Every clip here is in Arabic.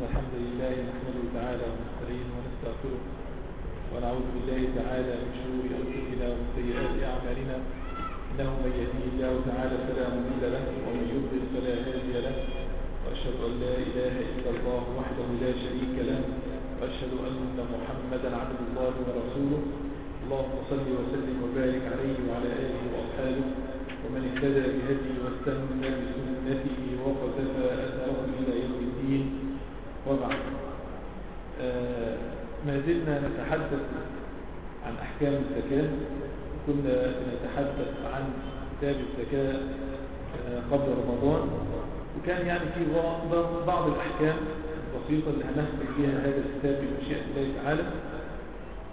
إن الحمد لله نحمده تعالى ونستعينه ونستغفره ونعوذ بالله تعالى من شرور أنفسنا ومن سيئات أعمالنا. إنه من يهديه الله تعالى فلا مضل له ومن يضلل فلا هادي له. وأشهد أن لا إله إلا الله وحده لا شريك له. وأشهد أن محمدا عبد الله ورسوله. اللهم صل وسلم وبارك عليه وعلى آله وأصحابه. ومن اهتدى بهديه واستنى بسنته وقتفى أثره إلى يوم الدين. وبعد آه ما زلنا نتحدث عن أحكام الزكاة. كنا نتحدث عن كتاب الزكاة آه قبل رمضان. وكان يعني في بعض الأحكام البسيطة اللي هنختم فيها هذا الكتاب بمشيئة الله تعالى.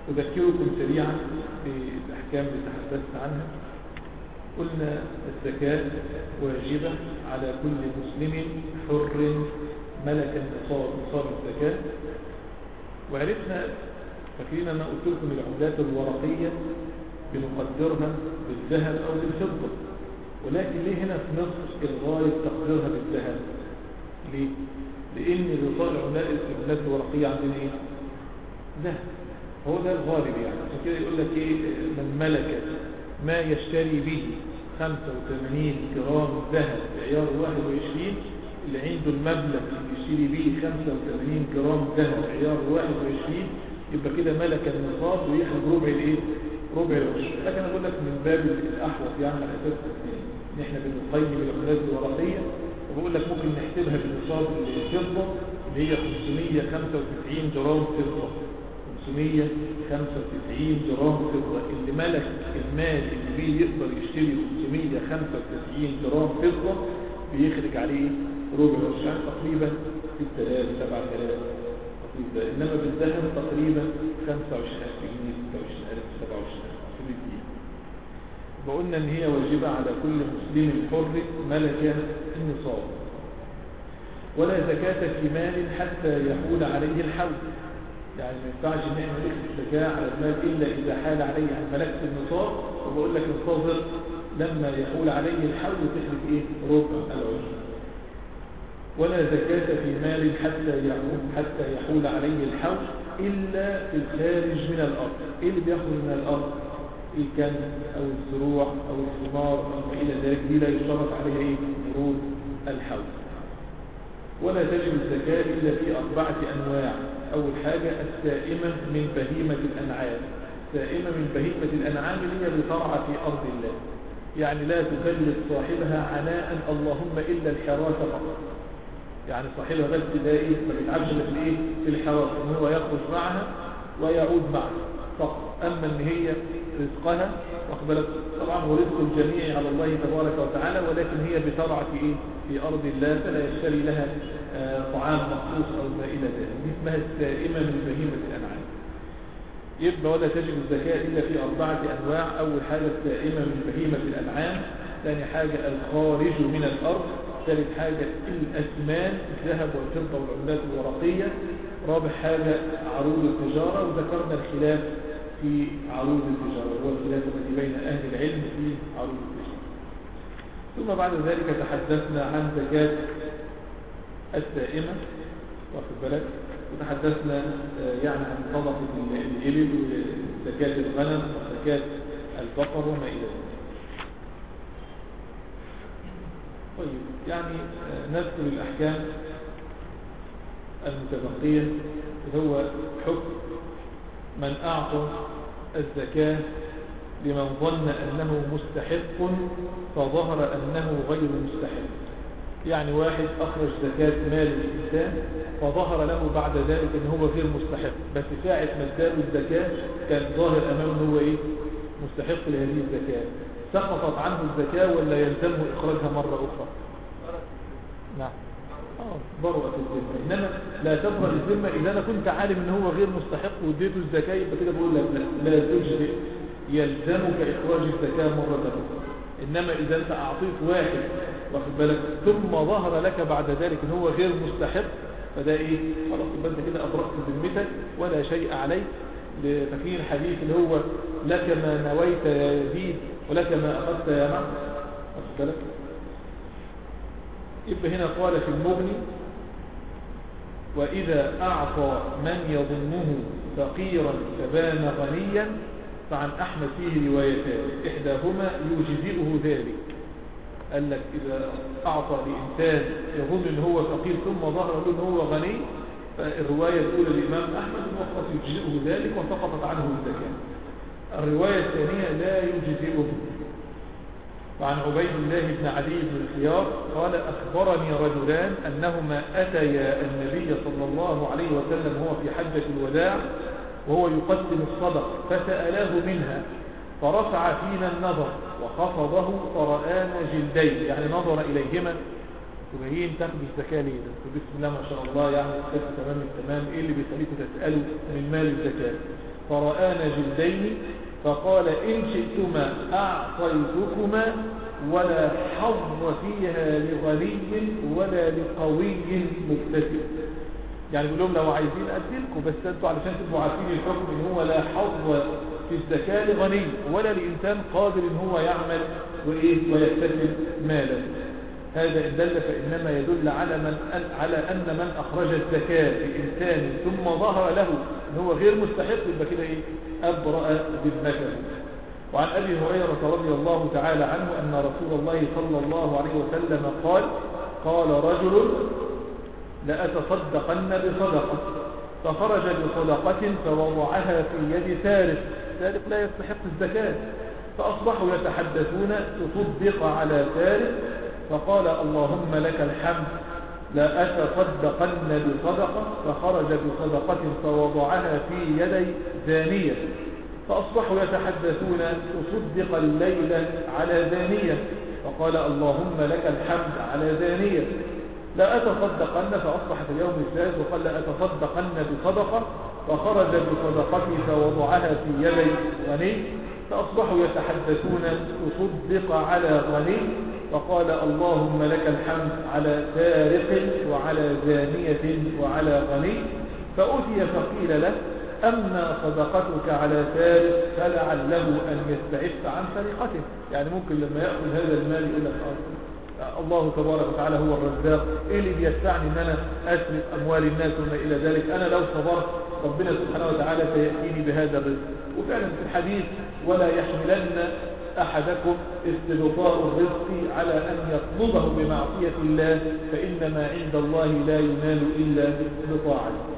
أذكركم سريعا بالأحكام اللي تحدثت عنها. قلنا الزكاة واجبة على كل مسلم حر ملك نصاب نصاب الزكاة وعرفنا فاكرين أنا قلت لكم العملات الورقية بنقدرها بالذهب أو بالفضة. ولكن ليه هنا في مصر الغالب تقديرها بالذهب؟ ليه؟ لأن غطاء العملات الورقية عندنا إيه؟ ذهب هو ده الغالب يعني. عشان كده يقول لك إيه؟ من ملك ما يشتري به 85 جرام ذهب بعيار 21 اللي عنده المبلغ يشتري به 85 جرام ذهب بعيار 21 يبقى كده ملك النصاب ويحرم ربع الإيه؟ ربع العشر. لكن أنا بقول لك من باب الأحوط يعني حسبت إن إحنا بنقيم العملات الورقية وبقول لك ممكن نحسبها بالنصاب الفضه اللي هي 595 جرام فضه 595 جرام فضه اللي ملك المال اللي بيه يقدر يشتري 595 جرام فضه بيخرج عليه ربع العشر. تقريبا 6000 7000 تقريبا إنما بالذهب تقريبا 25000 جنيه 26000 27000 في الدين وقلنا إن هي واجبة على كل مسلم حر ملك النصاب. ولا زكاة في مال حتى يحول عليه الحول. يعني ما ينفعش إن إحنا نخرج زكاة على المال إلا إذا حال عليه ملكة النصاب. وبقول لك انتظر لما يحول عليه الحول تخرج إيه؟ ربع العشر. ولا زكاة في مال حتى يحول حتى يحول عليه الحول إلا في الخارج من الأرض. إيه اللي بيخرج من الأرض؟ الكنز أو الزروع أو الثمار أو إلى ذلك. دي لا يشترط عليها إيه؟ فروض الحول ولا تجب الزكاة إلا في أربعة أنواع. أول حاجة السائمة من بهيمة الأنعام. السائمة من بهيمة الأنعام اللي هي بترعى في أرض الله. يعني لا تكلف صاحبها عناء اللهم إلا الحراسة فقط. يعني صاحبها بس ده إيه في الإيه؟ في الحراسه إن هو يخرج معها ويعود معها. فقط أما إن هي رزقها واخد بالك طبعا هو رزق الجميع على الله تبارك وتعالى ولكن هي بترعى في إيه؟ في أرض الله فلا يشتري لها آه طعام مخصوص أو ما إلى ذلك. دي اسمها السائمه من بهيمة الأنعام. يبقى ولا تجب الزكاة إلا في أربعة أنواع. أول حاجة السائمه من بهيمة الأنعام ثاني حاجة الخارج من الأرض ثالث حاجة الأثمان الذهب والفضة والعملات الورقية. رابع حاجة عروض التجارة وذكرنا الخلاف في عروض التجارة هو الخلاف الذي بين أهل العلم في عروض التجارة. ثم بعد ذلك تحدثنا عن زكاة السائمة واخد بالك؟ وتحدثنا يعني عن طبقة الإبل وزكاة الغنم وزكاة البقر وما إلى ذلك. طيب. يعني نذكر الأحكام المتبقية اللي هو حكم من أعطى الزكاة لمن ظن أنه مستحق فظهر أنه غير مستحق. يعني واحد أخرج زكاة مال الإنسان فظهر له بعد ذلك أنه هو غير مستحق. بس ساعة ما اداله الزكاة كان ظاهر أمامه أنه هو إيه؟ مستحق لهذه الزكاة. سقطت عنه الزكاة ولا يلزمه إخراجها مرة أخرى؟ نعم. آه برأة الذمة. إنما لا تبرأ الذمة إذا أنا كنت عالم إن هو غير مستحق واديته الزكاة يبقى كده بقول لك لا, لا تجزئ يلزمك إخراج الزكاة مرة أخرى إنما إذا أنت أعطيت واحد واخد بالك ثم ظهر لك بعد ذلك إن هو غير مستحق فده إيه؟ خلاص يبقى أنت كده أبرأت ذمتك ولا شيء عليك. لفكير الحديث اللي هو لك ما نويت يا يزيد ولك ما أخذت يا معه واخد بالك؟ يبقى هنا قال في المغني وإذا أعطى من يظنه فقيرا فبان غنيا فعن أحمد فيه روايتان. إحداهما يجزئه ذلك. قال لك إذا أعطى لإنسان يظن أنه هو فقير ثم ظهر له أنه هو غني فالرواية الأولى للإمام أحمد قد يجزئه ذلك وسقطت عنه الزكاة. الرواية الثانية لا يجزئه. وعن عبيد الله بن علي بن الخيار قال أخبرني رجلان أنهما أتيا النبي صلى الله عليه وسلم هو في حجة الوداع وهو يقدم الصدق فسألاه منها فرفع فينا النظر وخفضه فرآنا جلدين يعني نظر إليهما. تبهين تاخد الزكاة ليه؟ ده بسم الله ما شاء الله يعني تمام التمام إيه اللي بيخليكم تسألوا من مال الزكاة؟ فرآنا جلدين فقال إن شئتما أعطيتكما ولا حظ فيها لغني ولا لقوي مكتسب يعني بيقول لهم لو عايزين أدلكم بس أنتوا علشان تبقوا عارفين الحكم إن هو لا حظ في الزكاة لغني ولا لإنسان قادر إن هو يعمل وإيه ويكتسب مالا. هذا إن دل فإنما يدل على من على أن من أخرج الزكاة لإنسان ثم ظهر له إن هو غير مستحق يبقى كده إيه؟ أبرأ ذمته. وعن أبي هريرة رضي الله تعالى عنه أن رسول الله صلى الله عليه وسلم قال قال رجل لأتصدقن بصدقة. فخرج بصدقة فوضعها في يد ثالث. ثالث لا يستحق الزكاة. فأصبحوا يتحدثون تصدق على ثالث. فقال اللهم لك الحمد. لا أتصدقن بصدقة. فخرج بصدقة فوضعها في يدي زانية فأصبحوا يتحدثون تصدق الليلة على زانية فقال اللهم لك الحمد على زانية لا أتصدقن فأصبح في اليوم الثالث وقال لا أتصدقن بصدقة. فخرج بصدقته فوضعها في يدي غني. فأصبحوا يتحدثون تصدق على غني. فقال اللهم لك الحمد على سارق وعلى زانية وعلى غني. فأتي فقيل له أما صدقتك على سارق فلعله أن يستعف عن سرقته يعني ممكن لما يأخذ هذا المال يقول لك الله تبارك وتعالى هو الرزاق. إيه اللي بيدفعني إن أنا أسرق أموال الناس وما إلى ذلك؟ أنا لو صبرت ربنا سبحانه وتعالى سيأتيني بهذا الرزق. وفعلا في الحديث ولا يحملن أحدكم استبطاء الرزق على أن يطلبه بمعصية الله فان ما عند الله لا ينال إلا بطاعته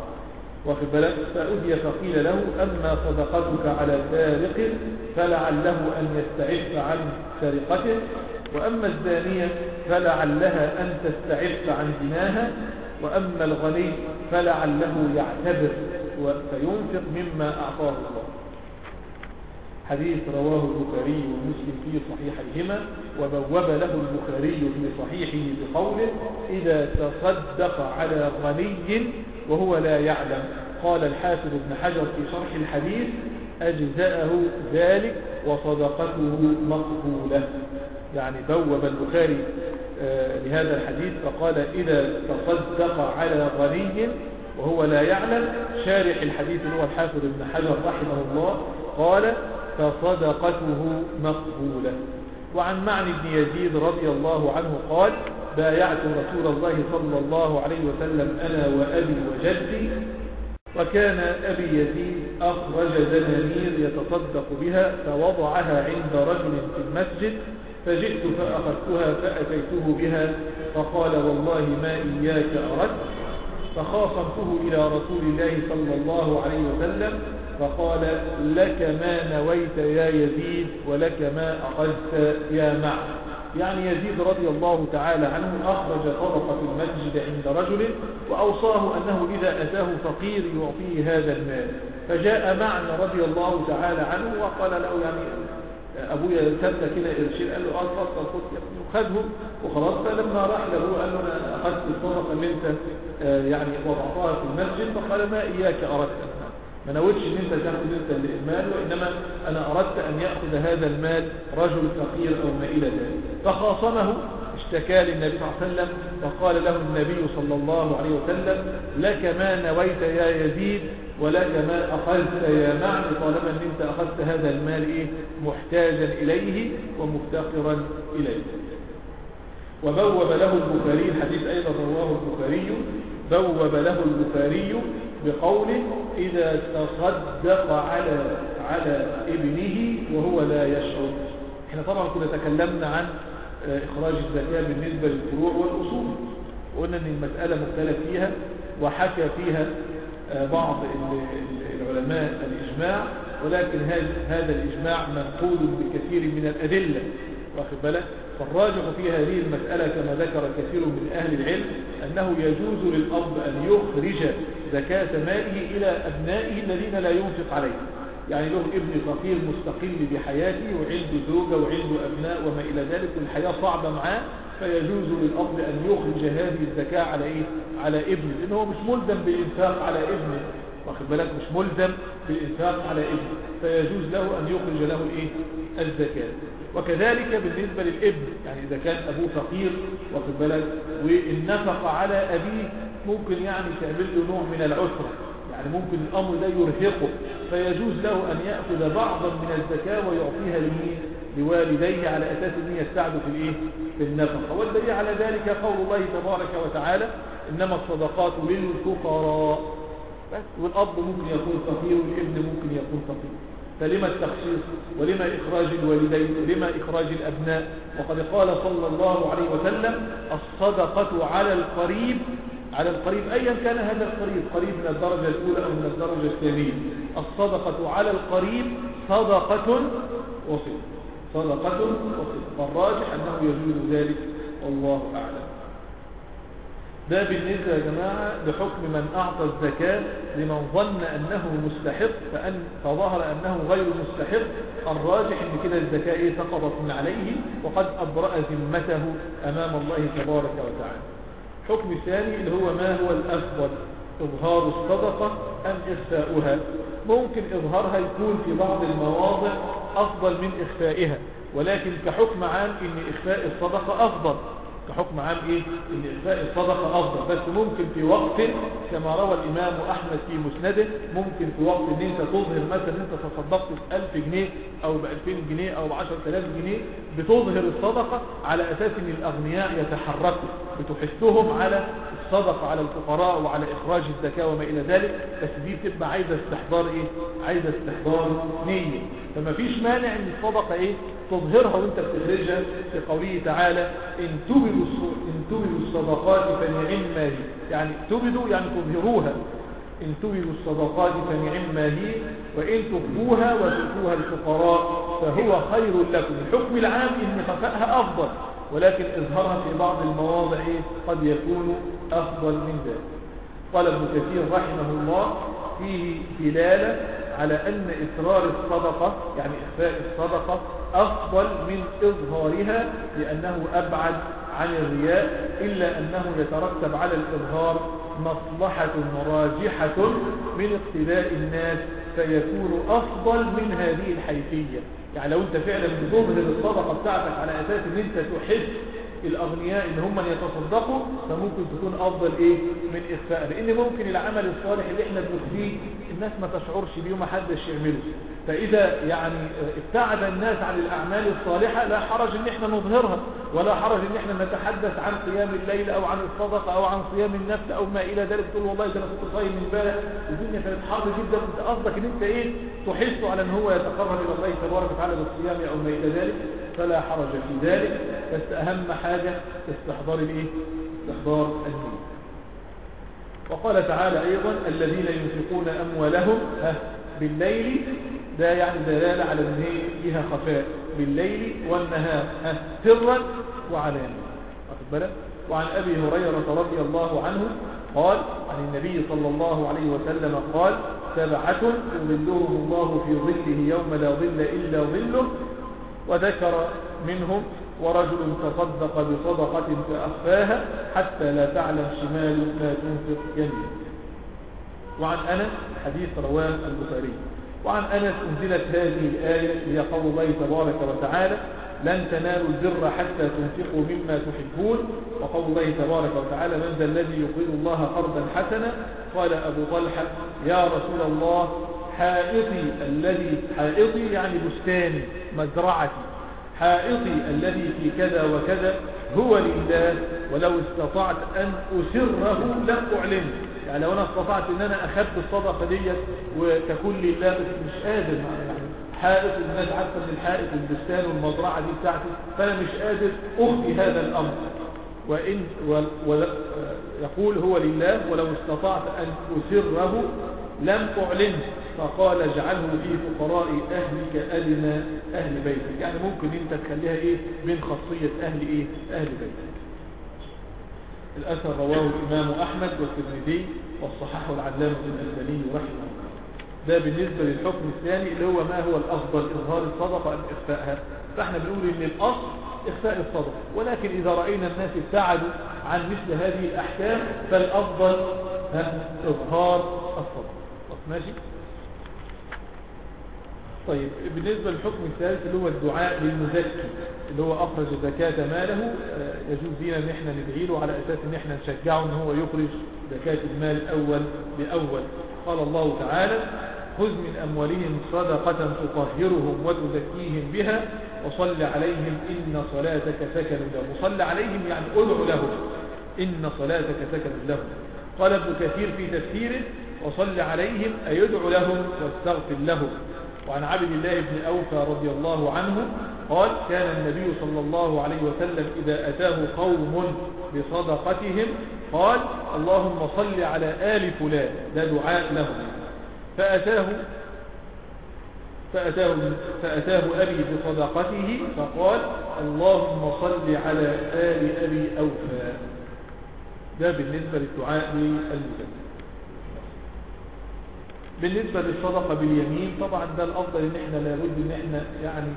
واخد بالك فأدي فقيل له أما صدقتك على سارق فلعله أن يستعف عن سرقته وأما الزانية فلعلها أن تستعف عن زناها وأما الغني فلعله يعتبر فينفق مما أعطاه الله. حديث رواه البخاري ومسلم في صحيحيهما وبوب له البخاري في صحيحه بقوله إذا تصدق على غني وهو لا يعلم. قال الحافظ ابن حجر في شرح الحديث أجزأه ذلك وصدقته مقبولة. يعني بوب البخاري لهذا الحديث فقال إذا تصدق على غني وهو لا يعلم شارح الحديث هو الحافظ ابن حجر رحمه الله قال فصدقته مقبولة. وعن معنى بن يزيد رضي الله عنه قال بايعت رسول الله صلى الله عليه وسلم أنا وأبي وجدي وكان أبي يزيد أخرج دنانير يتصدق بها فوضعها عند رجل في المسجد فجئت فأخذتها فأتيته بها فقال والله ما إياك أردت فخاصمته إلى رسول الله صلى الله عليه وسلم فقال لك ما نويت يا يزيد ولك ما أخذت يا معه يعني يزيد رضي الله تعالى عنه أخرج صدقة المسجد عند رجل وأوصاه أنه إذا أتاه فقير يعطيه هذا المال. فجاء معنا رضي الله تعالى عنه وقال له يعني أبويا ارتد كده إرشيد قال له آه اتفضل خد يا ابني وخدهم وخلاص فلما راح له قال له أنا أخذت الصدقة اللي أنت يعني وضعتها في المسجد. فقال ما إياك أردت. ما نويتش إن أنت تاخذ أنت المال وإنما أنا أردت أن يأخذ هذا المال رجل فقير أو ما إلى ذلك. فخاصمه اشتكى للنبي صلى الله عليه وسلم فقال له النبي صلى الله عليه وسلم لك ما نويت يا يزيد ولك ما أخذت يا معن طالما أن أنت أخذت هذا المال إيه محتاجا إليه ومفتقرا إليه. وبوب له البخاري الحديث أيضا رواه البخاري بوب له البخاري بقوله إذا تصدق على على ابنه وهو لا يشعر. إحنا طبعا كنا تكلمنا عن إخراج الزكاة بالنسبة للفروع والأصول. وقلنا أن المسألة مختلف فيها وحكى فيها آه، بعض العلماء الإجماع ولكن هذا الإجماع منقول بكثير من الأدلة واخد بالك؟ فالراجح في هذه المسألة كما ذكر كثير من أهل العلم أنه يجوز للأب أن يخرج زكاة ماله إلى أبنائه الذين لا ينفق عليهم. يعني له ابن فقير مستقل بحياته وعنده زوجة وعنده أبناء وما إلى ذلك والحياة صعبة معاه فيجوز للأب أن يخرج هذه الزكاة على إيه؟ على ابنه لأنه هو مش ملزم بالإنفاق على ابنه. واخد بالك؟ مش ملزم بالإنفاق على ابنه. فيجوز له أن يخرج له الإيه؟ الزكاة. وكذلك بالنسبة للابن يعني إذا كان أبوه فقير واخد بالك؟ والنفق على أبيه ممكن يعني تعمل له نوع من العسرة. يعني ممكن الأمر ده يرهقه. فيجوز له أن يأخذ بعضا من الزكاة ويعطيها لمين؟ لوالديه على أساس أن يستعدوا في الإيه؟ في النفقة. والدليل على ذلك قول الله تبارك وتعالى إنما الصدقات للفقراء. بس والأب ممكن يكون فقير والابن ممكن يكون فقير. فلما التخصيص ولما إخراج الوالدين ولما إخراج الأبناء؟ وقد قال صلى الله عليه وسلم الصدقة على القريب على القريب أيا كان هذا القريب قريب من الدرجة الأولى أو من الدرجة الثانية. الصدقة على القريب صدقة وصل صدقة وصل فالراجح أنه يجوز ذلك. والله أعلم. ده بالنسبة يا جماعة بحكم من أعطى الزكاة لمن ظن أنه مستحق فأن فظهر أنه غير مستحق. الراجح أن كده الزكاة إيه؟ سقطت من عليه وقد أبرأ ذمته أمام الله تبارك وتعالى. الحكم الثاني اللي هو ما هو الأفضل؟ إظهار الصدقة أم إخفاؤها؟ ممكن إظهارها يكون في بعض المواضع أفضل من إخفائها ولكن كحكم عام إن إخفاء الصدقة أفضل كحكم عام إيه؟ إن إخفاء الصدقة أفضل بس ممكن في وقت كما روى الإمام أحمد في مسنده ممكن في وقت إن أنت تظهر مثلا أنت تصدقت ب 1000 جنيه أو ب 2000 جنيه أو ب 10000 جنيه بتظهر الصدقة على أساس إن الأغنياء يتحركوا بتحثهم على الصدقة على الفقراء وعلى إخراج الزكاة وما إلى ذلك بس دي بتبقى عايزة استحضار إيه؟ عايزة استحضار نية. فما فيش مانع إن الصدقة إيه؟ تظهرها وأنت بتخرجها في قوله تعالى إن تبدوا إن تبدوا الصدقات فنعم ما هي. يعني تبدوا يعني تظهروها. إن تبدوا الصدقات فنعم ما هي وإن تخفوها وتؤتوها الفقراء فهو خير لكم. الحكم العام إن خفائها أفضل ولكن إظهارها في بعض المواضع قد يكون أفضل من ذلك. قال ابن كثير رحمه الله فيه دلالة على أن اصرار الصدقة يعني إخفاء الصدقة أفضل من إظهارها لأنه أبعد عن الرياء إلا أنه يترتب على الإظهار مصلحة راجحة من اقتداء الناس فيكون أفضل من هذه الحيثية. يعني لو أنت فعلا بتظهر الصدقة بتاعتك على أساس أن أنت تحس الأغنياء اللي هم يتصدقوا فممكن تكون أفضل إيه؟ من إخفاء. لأن ممكن العمل الصالح اللي إحنا بنخفيه الناس ما تشعرش بيه وما حدش يعمله. فإذا يعني ابتعد الناس عن الأعمال الصالحة لا حرج إن إحنا نظهرها ولا حرج إن إحنا نتحدث عن قيام الليل أو عن الصدقة أو عن صيام النفس أو ما إلى ذلك. تقول والله أنا كنت صايم امبارح الدنيا كانت حر جدا. أنت قصدك إن أنت إيه؟ تحس على إن هو يتقرب إلى الله تبارك وتعالى بالصيام أو ما إلى ذلك. فلا حرج في ذلك. بس أهم حاجة استحضار الإيه؟ استحضار الدين. وقال تعالى أيضا الذين ينفقون أموالهم بالليل ده يعني دلالة على هي فيها خفاء. بالليل والنهار سرا وعلانية واخد بالك؟ وعن أبي هريرة رضي الله عنه قال عن النبي صلى الله عليه وسلم قال سبعة يظلهم الله في ظله يوم لا ظل إلا ظله وذكر منهم ورجل تصدق بصدقة فأخفاها حتى لا تعلم شمال ما تنفق يمين وعن أنس حديث رواه البخاري. وعن أنس أنزلت هذه الآية هي قول الله تبارك وتعالى لن تنالوا البر حتى تنفقوا مما تحبون وقول الله تبارك وتعالى من ذا الذي يقول الله قرضا حسنا؟ قال أبو طلحة يا رسول الله حائطي الذي حائطي يعني بستاني مزرعتي حائطي الذي في كذا وكذا هو لله ولو استطعت أن أسره لم أعلنه يعني لو أنا استطعت أن أنا أخذت الصدقة دي وتكون لله بس مش قادر حائط الناس عارفة أن الحائط البستان والمزرعة دي بتاعتي فأنا مش قادر أخفي هذا الأمر. وإن و و يقول هو لله ولو استطعت أن أسره لم أعلنه فقال اجعله في فقراء أهلك أدنى أهل بيتك. يعني ممكن أنت تخليها إيه؟ من خاصية أهل إيه؟ أهل بيتك. الأثر رواه الإمام أحمد والترمذي والصحاح العلامة الألباني رحمه الله. ده بالنسبة للحكم الثاني اللي هو ما هو الأفضل إظهار الصدقة أم إخفائها. فإحنا بنقول إن الأصل إخفاء الصدقة. ولكن إذا رأينا الناس ابتعدوا عن مثل هذه الأحكام فالأفضل إظهار الصدقة. ماشي؟ طيب بالنسبة للحكم الثالث اللي هو الدعاء للمزكي اللي هو أخرج زكاة ماله يجوز لنا إن إحنا ندعي له على أساس إن إحنا نشجعه إن هو يخرج زكاة المال أول بأول قال الله تعالى خذ من أموالهم صدقة تطهرهم وتزكيهم بها وصل عليهم إن صلاتك سكن لهم. وصل عليهم يعني ادعو لهم إن صلاتك سكن لهم. قال ابن كثير في تفسيره وصل عليهم أيدعو لهم واستغفر لهم. وعن عبد الله بن أوفى رضي الله عنه قال كان النبي صلى الله عليه وسلم إذا أتاه قوم بصدقتهم قال اللهم صل على آل فلان ده دعاء لهم. فأتاه فأتاه, فأتاه أبي بصدقته فقال اللهم صل على آل أبي أوفى. ده بالنسبة للدعاء للمسلم بالنسبة للصدقة باليمين طبعا ده الأفضل إن إحنا لابد إن إحنا يعني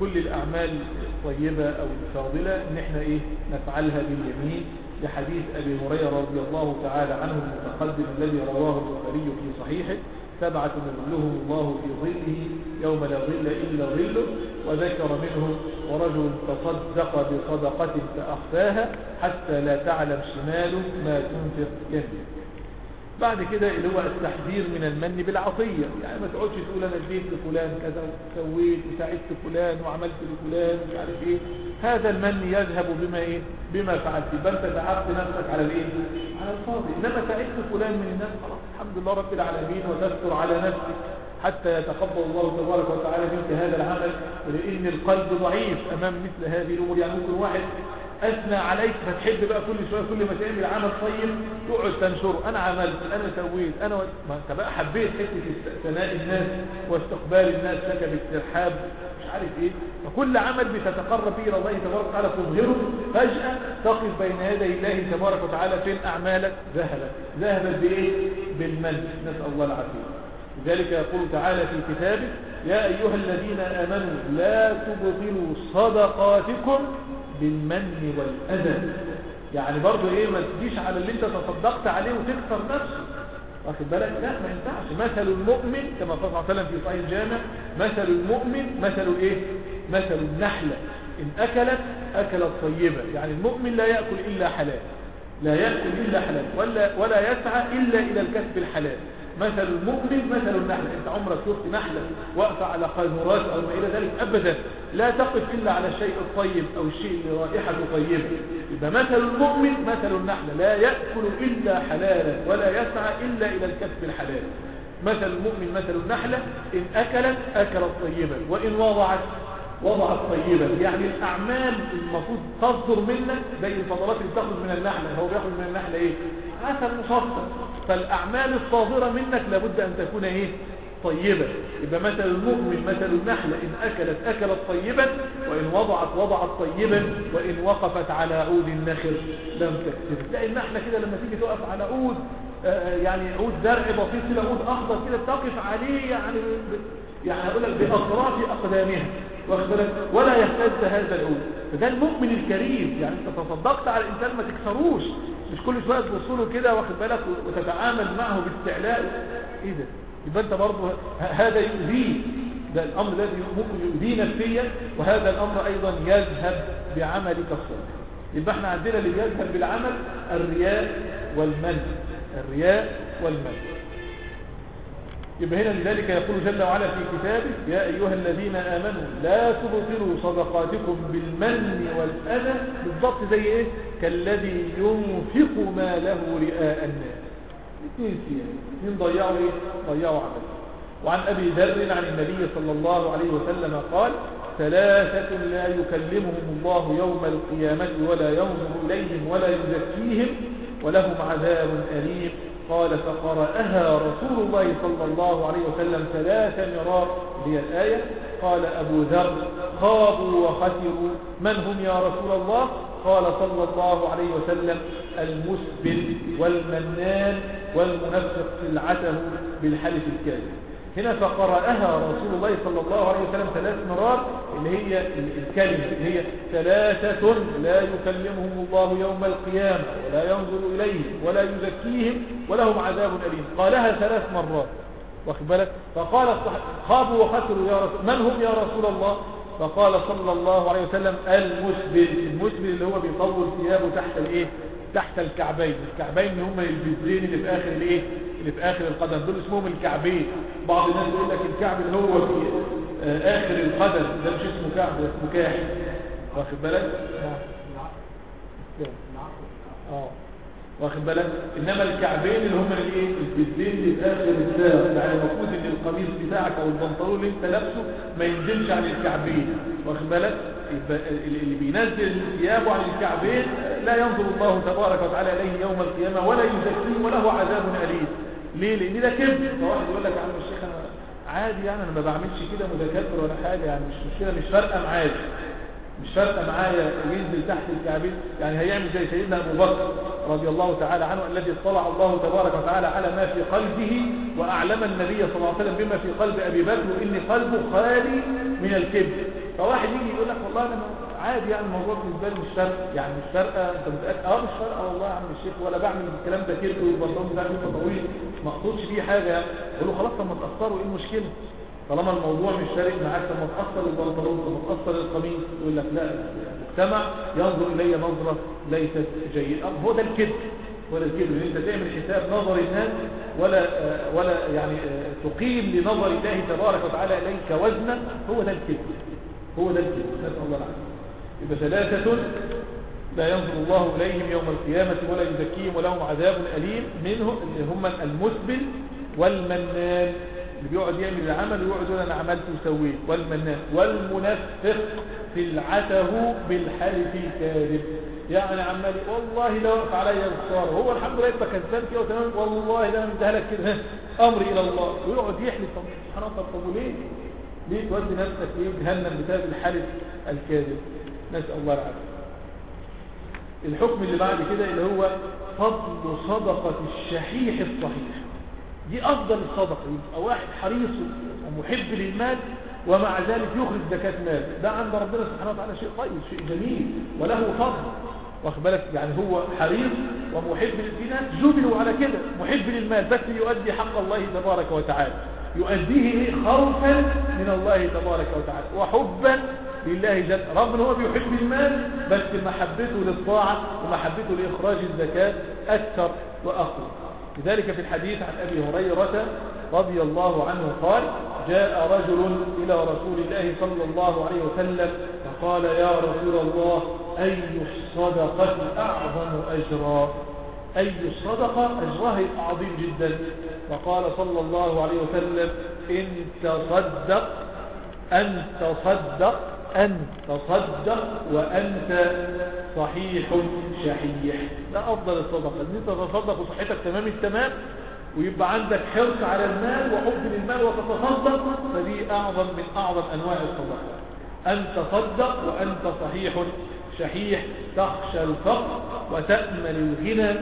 كل الأعمال الطيبة أو الفاضلة إن إحنا إيه؟ نفعلها باليمين. لحديث أبي هريرة رضي الله تعالى عنه المتقدم الذي رواه البخاري في صحيحه سبعة يظلهم الله في ظله يوم لا ظل إلا ظله وذكر منهم ورجل تصدق بصدقة فأخفاها حتى لا تعلم شماله ما تنفق يده. بعد كده اللي هو التحذير من المن بالعطية. يعني ما تقعدش تقول أنا اديت لفلان كذا وسويت وساعدت فلان وعملت لفلان مش عارف إيه. هذا المن يذهب بما إيه؟ بما فعلت. يبقى انت تعبت نفسك على الإيه؟ على الفاضي. إنما ساعدت فلان من الناس خلاص. الحمد لله رب العالمين وتستر على نفسك حتى يتقبل الله تبارك وتعالى منك هذا العمل. لأن القلب ضعيف أمام مثل هذه الأمور يعني ممكن واحد أثنى عليك فتحب بقى كل شوية كل ما تعمل عمل طيب تقعد تنشره. أنا عملت أنا سويت أنا و... ما أنت بقى حبيت حتة ثناء الناس واستقبال الناس لك بالترحاب مش عارف إيه. فكل عمل بتتقرب فيه إلى الله تبارك وتعالى تظهره فجأة تقف بين يدي الله تبارك وتعالى فين أعمالك؟ ذهبت. ذهبت بإيه؟ بالمن نسأل الله العافية. لذلك يقول تعالى في كتابه يا أيها الذين آمنوا لا تبطلوا صدقاتكم بالمن والأذى يعني برضو إيه ما تجيش على اللي أنت تصدقت عليه وتكسر نفسه. واخد بالك؟ لا ما ينفعش. مثل المؤمن كما قال صلى الله عليه في صحيح الجامع مثل المؤمن مثل إيه؟ مثل النحلة. إن أكلت أكلت طيبة. يعني المؤمن لا يأكل إلا حلال. لا يأكل إلا حلال. ولا, ولا يسعى إلا إلى الكسب الحلال. مثل المؤمن مثل النحلة. أنت عمرك شفت نحلة واقفة على قاذورات أو ما إلى ذلك؟ ابدا. لا تقف إلا على الشيء الطيب أو الشيء اللي رائحته طيبة. يبقى مثل المؤمن مثل النحلة. لا يأكل إلا حلالا ولا يسعى إلا إلى الكسب الحلال. مثل المؤمن مثل النحلة إن أكلت أكلت طيبا وإن وضعت وضعت طيبا. يعني الأعمال المفروض تصدر منك زي الفضلات اللي بتاخد من النحلة. هو بياخد من النحلة إيه؟ عسل مصفى. فالأعمال الصادرة منك لابد أن تكون إيه؟ طيبة. يبقى مثل المؤمن مثل النحلة إن أكلت أكلت طيبا وإن وضعت وضعت طيبا وإن وقفت على عود النخل. لم تكتب. تلاقي النحلة كده لما تيجي تقف على عود يعني عود زرع بسيط كده عود أخضر كده تقف عليه يعني يعني أقول لك بأطراف أقدامها. ولا يهتز هذا العود. فده المؤمن الكريم. يعني أنت تصدقت على الإنسان ما تكسروش. مش كل شوية تبص له كده واخد بالك؟ وتتعامل معه باستعلاء. إيه ده؟ يبقى انت برضه هذا يؤذيه ده الأمر الذي ممكن يؤذيه نفسيا وهذا الأمر أيضا يذهب بعملك الصالح. يبقى إحنا عندنا اللي يذهب بالعمل الرياء والمن الرياء والمن يبقى هنا لذلك يقول جل وعلا في كتابه يا أيها الذين آمنوا لا تبطلوا صدقاتكم بالمن والأذى بالضبط زي إيه؟ كالذي ينفق ماله رئاء الناس. اثنين فيها اثنين ضيعوا إيه ضيعوا عمل وعن أبي ذر عن النبي صلى الله عليه وسلم قال ثلاثة لا يكلمهم الله يوم القيامة ولا ينظر إليهم ولا يزكيهم ولهم عذاب أليم. قال فقرأها رسول الله صلى الله عليه وسلم ثلاث مرار هي الآية قال أبو ذر خابوا وخسروا. من هم يا رسول الله؟ قال صلى الله عليه وسلم المسبل والمنان. والمنفق سلعته بالحلف الكاذب. هنا فقرأها رسول الله صلى الله عليه وسلم ثلاث مرات اللي هي الكلمة اللي هي ثلاثة لا يكلمهم الله يوم القيامة ولا ينظر إليهم ولا يزكيهم ولهم عذاب أليم. قالها ثلاث مرات. واخد بالك؟ فقال خابوا وخسروا يا رسول من هم يا رسول الله؟ فقال صلى الله عليه وسلم المسبل. المسبل اللي هو بيطول ثيابه تحت الإيه؟ تحت الكعبين الكعبين اللي هم البزين اللي في آخر الإيه؟ اللي في آخر القدم دول اسمهم الكعبين. بعض الناس يقول لك الكعب اللي هو في آه آخر القدم ده مش اسمه كعب ده اسمه كاحل. واخد بالك؟ آه. واخد بالك؟ إنما الكعبين اللي هم الإيه؟ البزين اللي في آخر الساق يعني المفروض إن القميص بتاعك أو البنطلون اللي أنت لابسه ما ينزلش عن الكعبين. واخد بالك؟ اللي بينزل ثيابه عن الكعبين لا ينظر الله تبارك وتعالى إليه يوم القيامة ولا يزكيه وله عذاب أليم. ليه؟ لأن ده كذب. فواحد يقول لك يا عم الشيخ أنا عادي يعني أنا ما بعملش كده متكبر ولا حاجة يعني مش مشكلة مش فارقة معايا. مش فارقة معايا ينزل تحت الكعبين. يعني هيعمل زي سيدنا أبو بكر رضي الله تعالى عنه الذي اطلع الله تبارك وتعالى على ما في قلبه وأعلم النبي صلى الله عليه وسلم بما في قلب أبي بكر وان قلبه خالي من الكبر فواحد يجي يقول لك والله أنا عادي يعني الموضوع بالنسبة لي مش فارقة. يعني مش فارقة. أنت متأكد؟ آه مش فارقة والله يا عم الشيخ. ولا بعمل الكلام ده كده والبنطلون بتاعي بيبقى طويل ما أقصدش فيه حاجة. يقول له خلاص طب ما تأثروا. إيه المشكلة؟ طالما الموضوع مش فارق معاك طب ما تأثر البنطلون. طب ما تأثر القميص. يقول لك لا المجتمع ينظر إلي نظرة ليست جيدة. هو ده الكذب. هو ده الكذب. إن أنت تعمل حساب نظر الناس ولا ولا يعني تقيم لنظر الله تبارك وتعالى إليك وزنا هو ده الكذب. هو ده الكذب. نسأل الله العافية. يبقى ثلاثة لا ينظر الله إليهم يوم القيامة ولا يزكيهم ولهم عذاب أليم. منهم اللي هم المسبل والمنان اللي بيقعد يعمل العمل ويقعد يقول أنا عملت وسويت. والمنان والمنفق سلعته بالحلف الكاذب. يعني عمال والله لو وقف عليا الخسارة هو الحمد لله يبقى كذاب كده وتمام. والله ده أنا لك كده امري إلى الله. ويقعد يحلف. سبحان الله طب وليه؟ ليه تودي نفسك إيه جهنم بسبب الحلف الكاذب؟ نسأل الله العافية. الحكم اللي بعد كده اللي هو فضل صدقة الشحيح الصحيح. دي أفضل الصدقة يبقى واحد حريص ومحب للمال ومع ذلك يخرج زكاة مال. ده عند ربنا سبحانه وتعالى شيء طيب شيء جميل وله فضل. واخد بالك؟ يعني هو حريص ومحب في جبلوا على كده محب للمال بس يؤدي حق الله تبارك وتعالى. يؤديه خوفا من الله تبارك وتعالى وحبا لله جل رغم هو بيحب المال بس محبته للطاعة ومحبته لإخراج الزكاة أكثر وأقوى. لذلك في الحديث عن أبي هريرة رضي الله عنه قال جاء رجل إلى رسول الله صلى الله عليه وسلم فقال يا رسول الله أي الصدقة أعظم أجرا؟ أي الصدقة أجرها عظيم جدا. فقال صلى الله عليه وسلم إن تصدق أن تصدق أن تصدق وأنت صحيح شحيح. ده أفضل الصدقة أن أنت تتصدق وصحتك تمام التمام ويبقى عندك حرص على المال وحب للمال وتتصدق فدي أعظم من أعظم أنواع الصدقة. أن تصدق وأنت صحيح شحيح تخشى الفقر وتأمل الغنى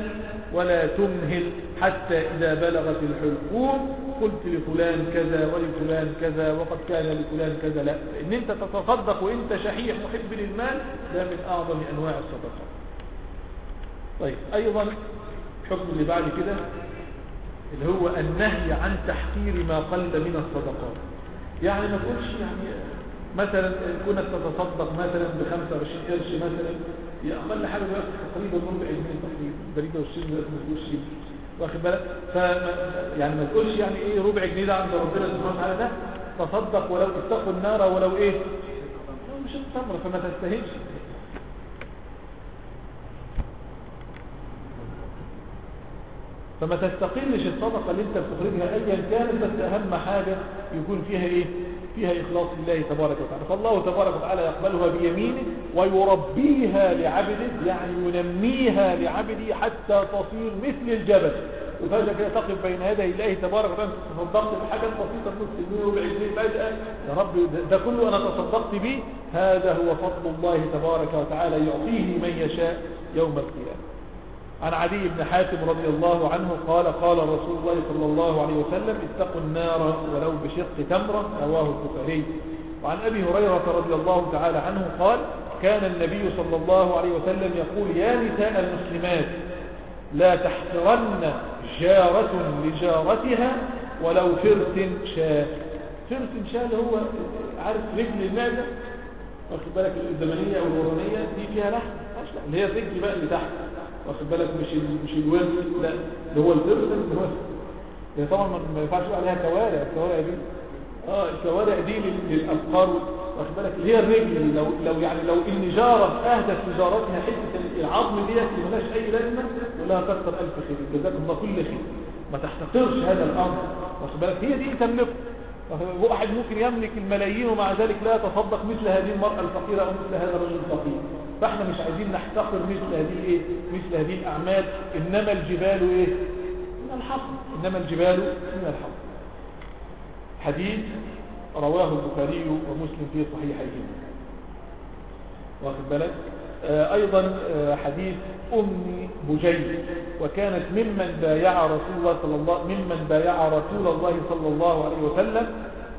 ولا تمهل حتى إذا بلغت الحلقوم قلت لفلان كذا ولفلان كذا وقد كان لفلان كذا. لا إن أنت تتصدق وأنت شحيح محب للمال ده من أعظم أنواع الصدقات طيب أيضا الحكم اللي بعد كده اللي هو النهي عن تحقير ما قل من الصدقات. يعني ما تقولش يعني مثلا كونك تتصدق مثلا ب 25 قرش مثلا يا أقل حاجة دلوقتي تقريبا ربع جنيه تقريبا بريده والسن دلوقتي ما تقولش واخد بالك؟ ف يعني ما تقولش يعني إيه ربع جنيه ده عند ربنا سبحانه وتعالى ده؟ تصدق ولو اتقوا النار ولو إيه؟ لو مش التمر فما تستاهلش فما تستقلش الصدقة اللي أنت بتخرجها ايا كانت بس أهم حاجة يكون فيها إيه؟ فيها إخلاص لله تبارك وتعالى. فالله تبارك وتعالى يقبلها بيمينه ويربيها لعبده يعني ينميها لعبده حتى تصير مثل الجبل. وفجأة كده تقف بين يدي الله تبارك وتعالى تصدقت بحاجة بسيطة نص جنيه ربع جنيه فجأة؟ يا رب ده كله أنا تصدقت به. هذا هو فضل الله تبارك وتعالى يعطيه من يشاء يوم القيامة. عن علي بن حاتم رضي الله عنه قال قال رسول الله صلى الله عليه وسلم اتقوا النار ولو بشق تمرة رواه البخاري. وعن أبي هريرة رضي الله تعالى عنه قال كان النبي صلى الله عليه وسلم يقول يا نساء المسلمات لا تحقرن جارة لجارتها ولو فرس شاة. فرس شاة اللي هو عارف رجل المعدة واخد بالك الزمنية أو الورانية دي فيها لحم اللي هي الرجل بقى اللي تحت. واخد بالك مش مش الوزن لا اللي هو الفرس اللي هو هي طبعا ما ينفعش يقول عليها كوارع الكوارع دي آه الكوارع دي للأبقار واخد بالك اللي هي الرجل لو لو يعني لو ان جاره أهدت لجارتها حتة العظم ديت اللي مالهاش أي لازمة ولها كثر ألف خير جزاكم الله كل خير. ما تحتقرش هذا الأمر واخد بالك هي دي تملكه. واحد ممكن يملك الملايين ومع ذلك لا يتصدق مثل هذه المرأة الفقيرة أو مثل هذا الرجل الفقير. فاحنا مش عايزين نحتقر مثل هذه الايه مثل هذه الأعمال. إنما الجبال إيه؟ من الحق. إنما الجبال من الحق. حديث رواه البخاري ومسلم في صحيحيهما واخد بالك؟ آه أيضا آه حديث أم بجيل وكانت ممن بايع رسول الله صلى الله ممن بايع رسول الله صلى الله عليه وسلم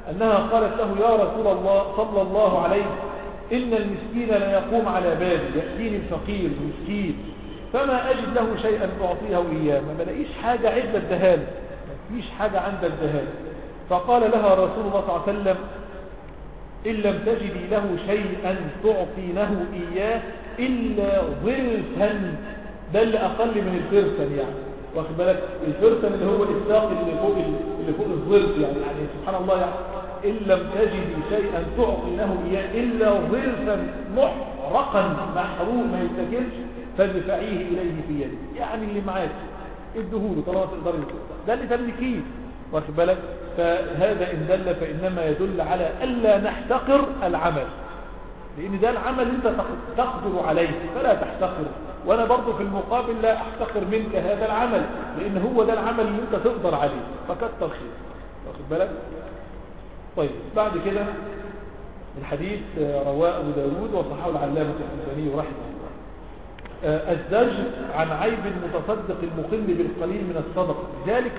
أنها قالت له يا رسول الله صلى الله عليه إن المسكين لا يقوم على بالي يأتيني الفقير المسكين فما أجد له شيئا أعطيه إياه ما بلاقيش حاجة عند الدهان. ما فيش حاجة عند الدهان. فقال لها رسول الله صلى الله عليه وسلم إن لم تجدي له شيئا تعطينه إياه إلا ظلفا ده اللي أقل من الفرسن يعني. واخد بالك؟ الفرسن اللي هو الإساق اللي فوق اللي فوق الظلف يعني. يعني سبحان الله يعني. إن لم تجدي شيئا تعطينه إياه إلا ظلفا محرقا محروم ما يتاكلش فادفعيه إليه في يدك يعني اللي معاك ادهوله طالما تقدر ده اللي تملكيه. واخد بالك؟ فهذا إن دل فإنما يدل على ألا نحتقر العمل. لأن ده العمل أنت تقدر عليه فلا تحتقر وأنا برضو في المقابل لا أحتقر منك هذا العمل لأن هو ده العمل اللي أنت تقدر عليه. فكتر خير واخد بالك؟ طيب بعد كده الحديث رواه أبو داود وصححه العلامة الحسني رحمه الله. الزجر عن عيب المتصدق المخل بالقليل من الصدقة. لذلك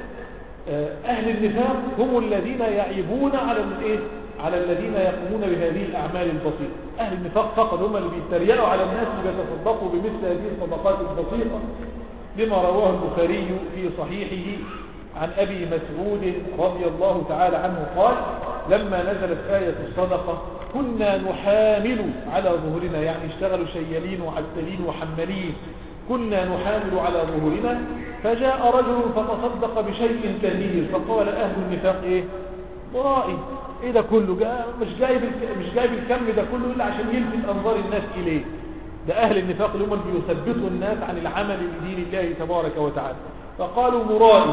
أهل النفاق هم الذين يعيبون على الايه على الذين يقومون بهذه الأعمال البسيطة. أهل النفاق فقط هم اللي بيتريقوا على الناس اللي بيتصدقوا بمثل هذه الصدقات البسيطة. لما رواه البخاري في صحيحه عن أبي مسعود رضي الله تعالى عنه قال لما نزلت آية الصدقة كنا نحامل على ظهورنا يعني اشتغلوا شيالين وعتلين وحمالين. كنا نحامل على ظهورنا فجاء رجل فتصدق بشيء كثير فقال أهل النفاق إيه؟ مرائي إيه ده كله؟ جاء مش جايب مش جايب الكم ده كله إلا عشان يلفت أنظار الناس إليه. ده أهل النفاق اللي هم بيثبتوا الناس عن العمل لدين الله تبارك وتعالى. فقالوا مرائي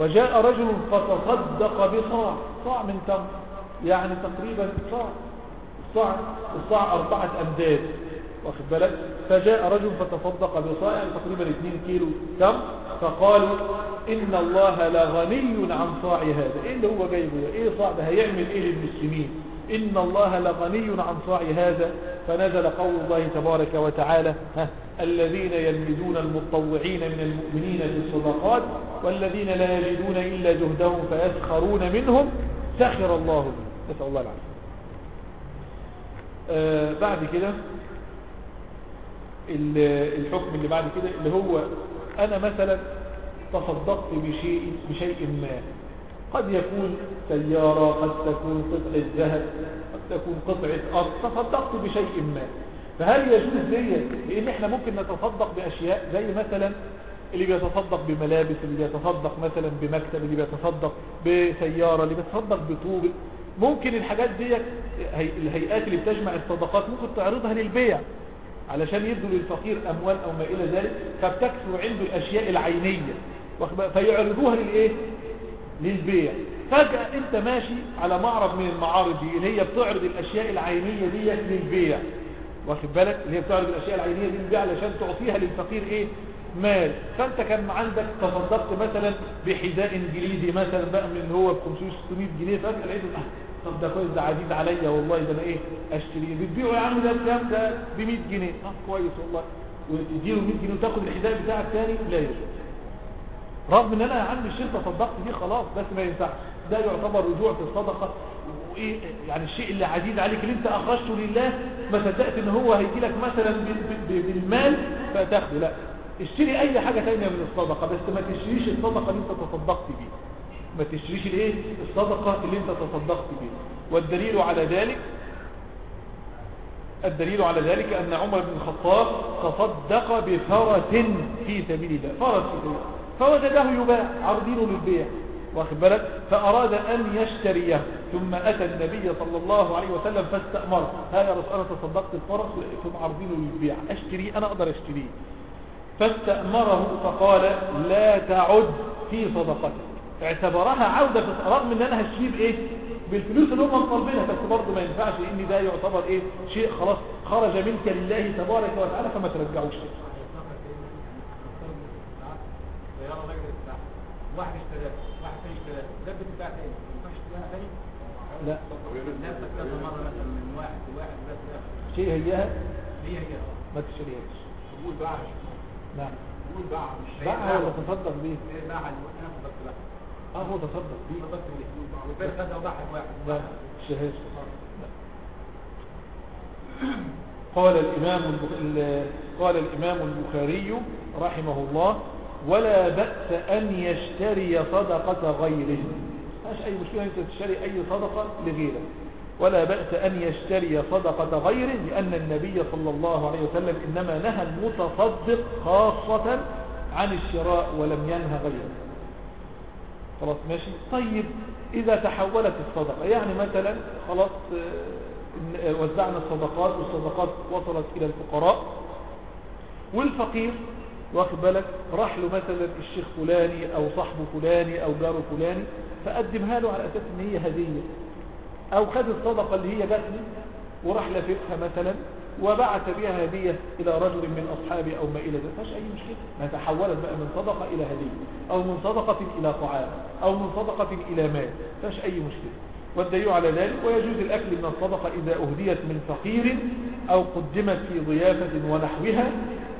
وجاء رجل فتصدق بصاع. صاع من تمر يعني تقريبا صاع الصاع الصاع أربعة أمداد واخد بالك؟ فجاء رجل فتصدق بصاع تقريبا 2 كيلو تمر فقالوا إن الله لغني عن صاع هذا. إيه اللي هو جايبه إيه صاع ده؟ هيعمل إيه للمسلمين إن الله لغني عن صاع هذا. فنزل قول الله تبارك وتعالى ها الذين يلمدون المتطوعين من المؤمنين في الصدقات والذين لا يجدون إلا جهدهم فيسخرون منهم سخر الله منهم نسأل الله العافية. آه بعد كده الحكم اللي بعد كده اللي هو أنا مثلا تصدقت بشيء بشيء ما. قد يكون سيارة قد تكون قطعة ذهب قد تكون قطعة أرض تصدقت بشيء ما. فهل يجوز دي لأن إحنا ممكن نتصدق بأشياء زي مثلا اللي بيتصدق بملابس اللي بيتصدق مثلا بمكتب اللي بيتصدق بسيارة اللي بيتصدق بطوب ممكن الحاجات دي هي الهيئات اللي بتجمع الصدقات ممكن تعرضها للبيع علشان يدوا للفقير أموال أو ما إلى ذلك فبتكثر عنده الأشياء العينية فيعرضوها للإيه؟ للبيع فجأة أنت ماشي على معرض من المعارض دي اللي هي بتعرض الأشياء العينية دي للبيع واخد بالك اللي هي بتعرض الأشياء العينية دي للبيع علشان تعطيها للفقير إيه؟ مال. فأنت كان عندك تصدقت مثلا بحذاء إنجليزي مثلا بقى من هو ب 500 600 جنيه فجأة لقيته طب ده كويس ده عزيز عليا والله ده أنا إيه اشتريه بتبيعه يا عم ده بكام؟ ده ب 100 جنيه. آه كويس والله. وتديله 100 جنيه وتاخد الحذاء بتاعك تاني لا يجوز رغم إن أنا يا عم الشركة صدقت فيه خلاص بس ما ينفعش. ده يعتبر رجوع في الصدقة. وإيه يعني الشيء اللي عزيز عليك اللي أنت أخرجته لله ما صدقت إن هو هيجي لك مثلا بالمال فتاخده لا. اشتري اي حاجة ثانية من الصدقة بس ما تشتريش الصدقة اللي انت تصدقت بيها. ما تشتريش الايه؟ الصدقة اللي انت تصدقت بها والدليل على ذلك الدليل على ذلك أن عمر بن الخطاب تصدق بفرس في سبيل الله. فرس في سبيل فوجده يباع عرضينه للبيع. واخد بالك؟ فأراد أن يشتريه. ثم أتى النبي صلى الله عليه وسلم فاستأمره. هذا رسول أنا تصدقت الفرس ثم عرضينه للبيع. أشتريه؟ أنا أقدر أشتريه. فاستأمره فقال لا تعد في صدقتك. اعتبرها عودة رغم إن أنا هشيل إيه؟ بالفلوس اللي هم طالبينها بس برضه ما ينفعش لأن ده يعتبر إيه؟ شيء خلاص خرج منك لله تبارك وتعالى فما ترجعوش. واحد اشتراه واحد تاني اشتراه ده بتتباع تاني ما ينفعش تشتريها تاني؟ لا. الناس كذا مرة مثلا من واحد لواحد بس شيء هيها هي هي. ما تشتريهاش. قول باع نعم باع مش باعها ولا تصدق بيه. باع أنا صدقت آه هو تصدق بيه. صدقت بيه والباقي خدها واحد واحد. لا شهاش قال الإمام. قال الإمام البخاري رحمه الله ولا بأس أن يشتري صدقة غيره. ماش أي مشكلة أنت تشتري أي صدقة لغيرك. ولا بأس أن يشتري صدقة غيره لأن النبي صلى الله عليه وسلم إنما نهى المتصدق خاصة عن الشراء ولم ينهى غيره. خلاص ماشي؟ طيب إذا تحولت الصدقة يعني مثلا خلاص وزعنا الصدقات والصدقات وصلت إلى الفقراء والفقير واخد بالك راح له مثلا الشيخ فلاني أو صاحبه فلاني أو جاره فلاني فقدمها له على أساس إن هي هدية. أو خد الصدقة اللي هي لي وراح لفتها مثلا وبعث بها هدية إلى رجل من أصحابه أو ما إلى ذلك. فاش أي مشكلة. ما تحولت بقى من صدقة إلى هدية أو من صدقة إلى طعام أو من صدقة إلى مال. فاش أي مشكلة. والدليل على ذلك ويجوز الأكل من الصدقة إذا أهديت من فقير أو قدمت في ضيافة ونحوها.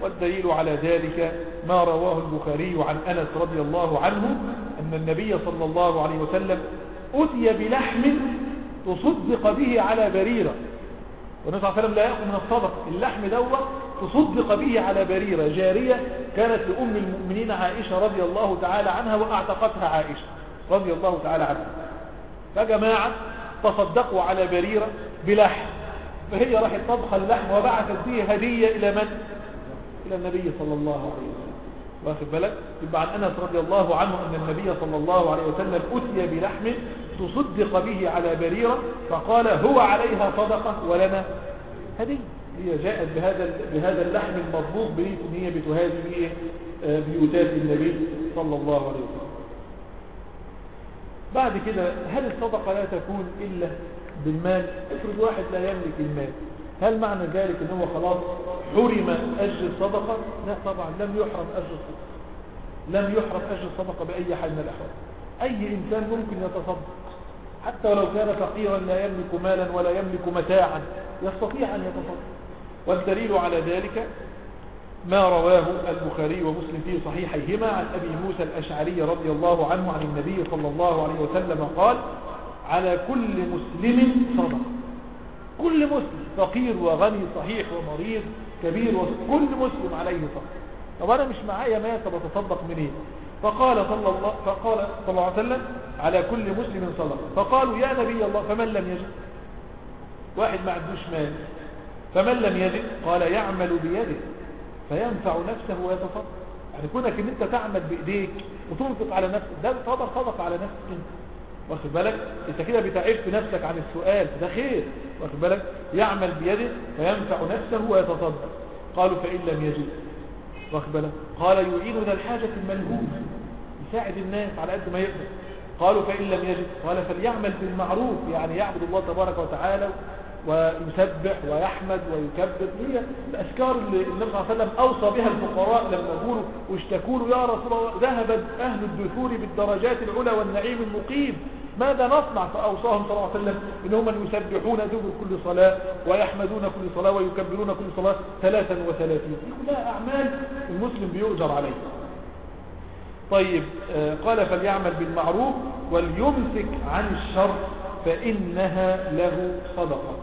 والدليل على ذلك ما رواه البخاري عن أنس رضي الله عنه أن النبي صلى الله عليه وسلم أتي بلحم تصدق به على بريرة. والنبي صلى الله عليه وسلم لا يأكل من الصدقة اللحم دوت تصدق به على بريرة. جارية كانت لأم المؤمنين عائشة رضي الله تعالى عنها وأعتقتها عائشة رضي الله تعالى عنها. فجماعة تصدقوا على بريرة بلحم. فهي راحت طبخ اللحم وبعثت به هدية إلى من؟ إلى النبي صلى الله عليه وسلم. واخد بالك؟ يبقى عن أنس رضي الله عنه أن النبي صلى الله عليه وسلم أتي بلحم تصدق به على بريرة فقال هو عليها صدقة ولنا. هدية هي جاءت بهذا بهذا اللحم المضبوط بريد ان هي بتهادي به بيوتات النبي صلى الله عليه وسلم. بعد كده هل الصدقة لا تكون إلا بالمال؟ افرض واحد لا يملك المال. هل معنى ذلك إن هو خلاص حرم أجر الصدقة؟ لا طبعا لم يحرم أجر الصدقة. لم يحرم أجر الصدقة بأي حال من الأحوال. أي إنسان ممكن يتصدق. حتى ولو كان فقيرا لا يملك مالا ولا يملك متاعا. يستطيع أن يتصدق والدليل على ذلك ما رواه البخاري ومسلم في صحيحيهما عن أبي موسى الأشعري رضي الله عنه عن النبي صلى الله عليه وسلم قال على كل مسلم صدقة. كل مسلم فقير وغني صحيح ومريض كبير كل مسلم عليه صدقة. طب أنا مش معايا مال طب أتصدق منين؟ فقال صلى الله فقال صلى الله عليه وسلم على كل مسلم صدقة فقالوا يا نبي الله فمن لم يجد؟ واحد ما عندوش مال فمن لم يجد؟ قال يعمل بيده. فينفع نفسه ويتصدق. يعني كونك إن أنت تعمل بإيديك وتنفق على نفسك ده تعتبر صدقه على نفسك أنت. واخد بالك؟ أنت كده بتعف نفسك عن السؤال. ده خير. واخد بالك؟ يعمل بيده فينفع نفسه ويتصدق. قالوا فإن لم يجد. واخد بالك؟ قال يعين ذا الحاجة الملهوم يساعد الناس على قد ما يقدر. قالوا فإن لم يجد قال فليعمل بالمعروف يعني يعبد الله تبارك وتعالى ويسبح ويحمد ويكبر. هي الأذكار اللي النبي صلى الله عليه وسلم أوصى بها الفقراء لما يقولوا واشتكوا له يا رسول الله ذهب أهل الدثور بالدرجات العلى والنعيم المقيم. ماذا نصنع؟ فأوصاهم صلى الله عليه وسلم إنهم من يسبحون دبر كل صلاة ويحمدون كل صلاة ويكبرون كل صلاة ثلاثا وثلاثين. كلها أعمال المسلم بيؤجر عليها. طيب آه، قال فليعمل بالمعروف وليمسك عن الشر فإنها له صدقة.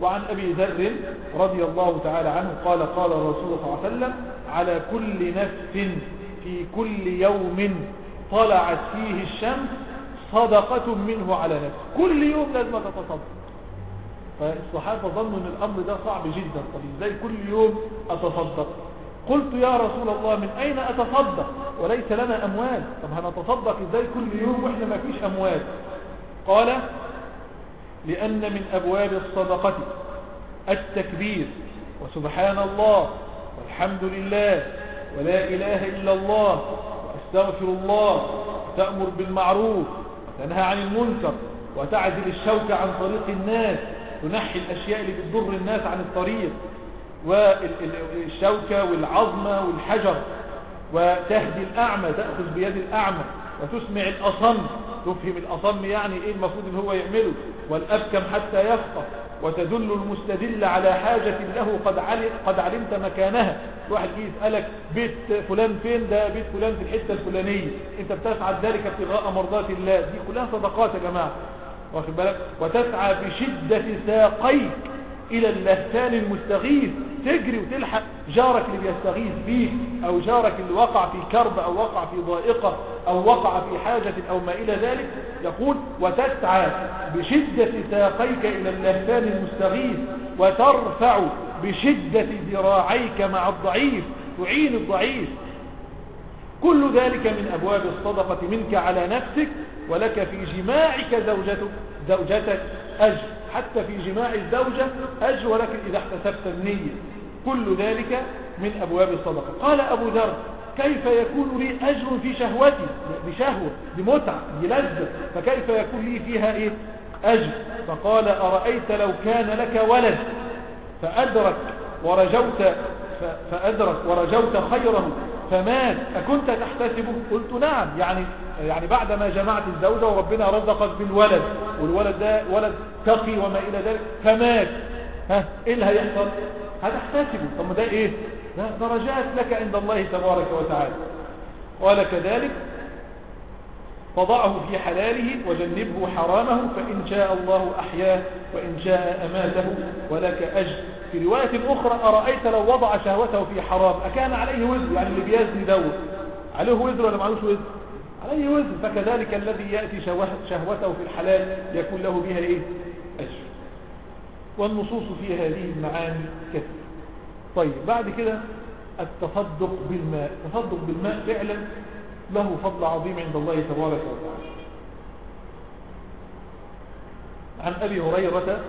وعن أبي ذر رضي الله تعالى عنه قال قال الرسول صلى الله عليه وسلم على كل نفس في كل يوم طلعت فيه الشمس صدقة منه على نفسه. كل يوم لازم تتصدق فالصحابة ظنوا إن الأمر ده صعب جدا طب إزاي كل يوم أتصدق؟ قلت يا رسول الله من أين أتصدق؟ وليس لنا أموال. طب هنتصدق إزاي كل يوم وإحنا ما فيش أموال؟ قال لأن من أبواب الصدقة التكبير وسبحان الله والحمد لله ولا إله إلا الله وأستغفر الله وتأمر بالمعروف وتنهى عن المنكر وتعزل الشوك عن طريق الناس تنحي الأشياء اللي بتضر الناس عن الطريق. والشوكة والعظمة والحجر وتهدي الأعمى تأخذ بيد الأعمى وتسمع الأصم. تفهم الأصم يعني إيه المفروض إن هو يعمله. والأبكم حتى يفقه. وتدل المستدل على حاجة له قد, علم قد علمت مكانها. واحد يجي يسألك بيت فلان فين؟ ده بيت فلان في الحتة الفلانية. أنت بتسعى ذلك ابتغاء مرضات الله. دي كلها صدقات يا جماعة. واخد بالك؟ وتسعى بشدة ساقيك إلى اللهفان المستغيث. تجري وتلحق جارك اللي بيستغيث بيك أو جارك اللي وقع في كرب أو وقع في ضائقة أو وقع في حاجة أو ما إلى ذلك يقول وتسعى بشدة ساقيك إلى اللهفان المستغيث وترفع بشدة ذراعيك مع الضعيف تعين الضعيف. كل ذلك من أبواب الصدقة منك على نفسك ولك في جماعك زوجتك زوجتك أجر. حتى في جماع الزوجة أجر ولكن إذا احتسبت النية. كل ذلك من أبواب الصدقة. قال أبو ذر كيف يكون لي أجر في شهوتي؟ بشهوة بمتعة بلذة. فكيف يكون لي فيها إيه؟ أجر. فقال أرأيت لو كان لك ولد فأدرك ورجوت فأدرك ورجوت خيره فمات أكنت تحتسبه؟ قلت نعم. يعني يعني بعدما جمعت الزوجة وربنا رزقك بالولد والولد ده ولد تقي وما إلى ذلك فمات ها إيه اللي هيحصل؟ هتحتسبه طب ده إيه؟ ده درجات لك عند الله تبارك وتعالى. قال كذلك فضعه في حلاله وجنبه حرامه فإن شاء الله أحياه وإن شاء أماته ولك أجر. في رواية أخرى أرأيت لو وضع شهوته في حرام؟ أكان عليه وزر يعني اللي بيزني دوت عليه وزر ولا معلوش وزر؟ عليه وزر. فكذلك الذي يأتي شهوته في الحلال يكون له بها إيه؟ أجر. والنصوص في هذه المعاني كثيرة طيب بعد كده التصدق بالماء. التصدق بالماء فعلا له فضل عظيم عند الله تبارك وتعالى. عن أبي هريرة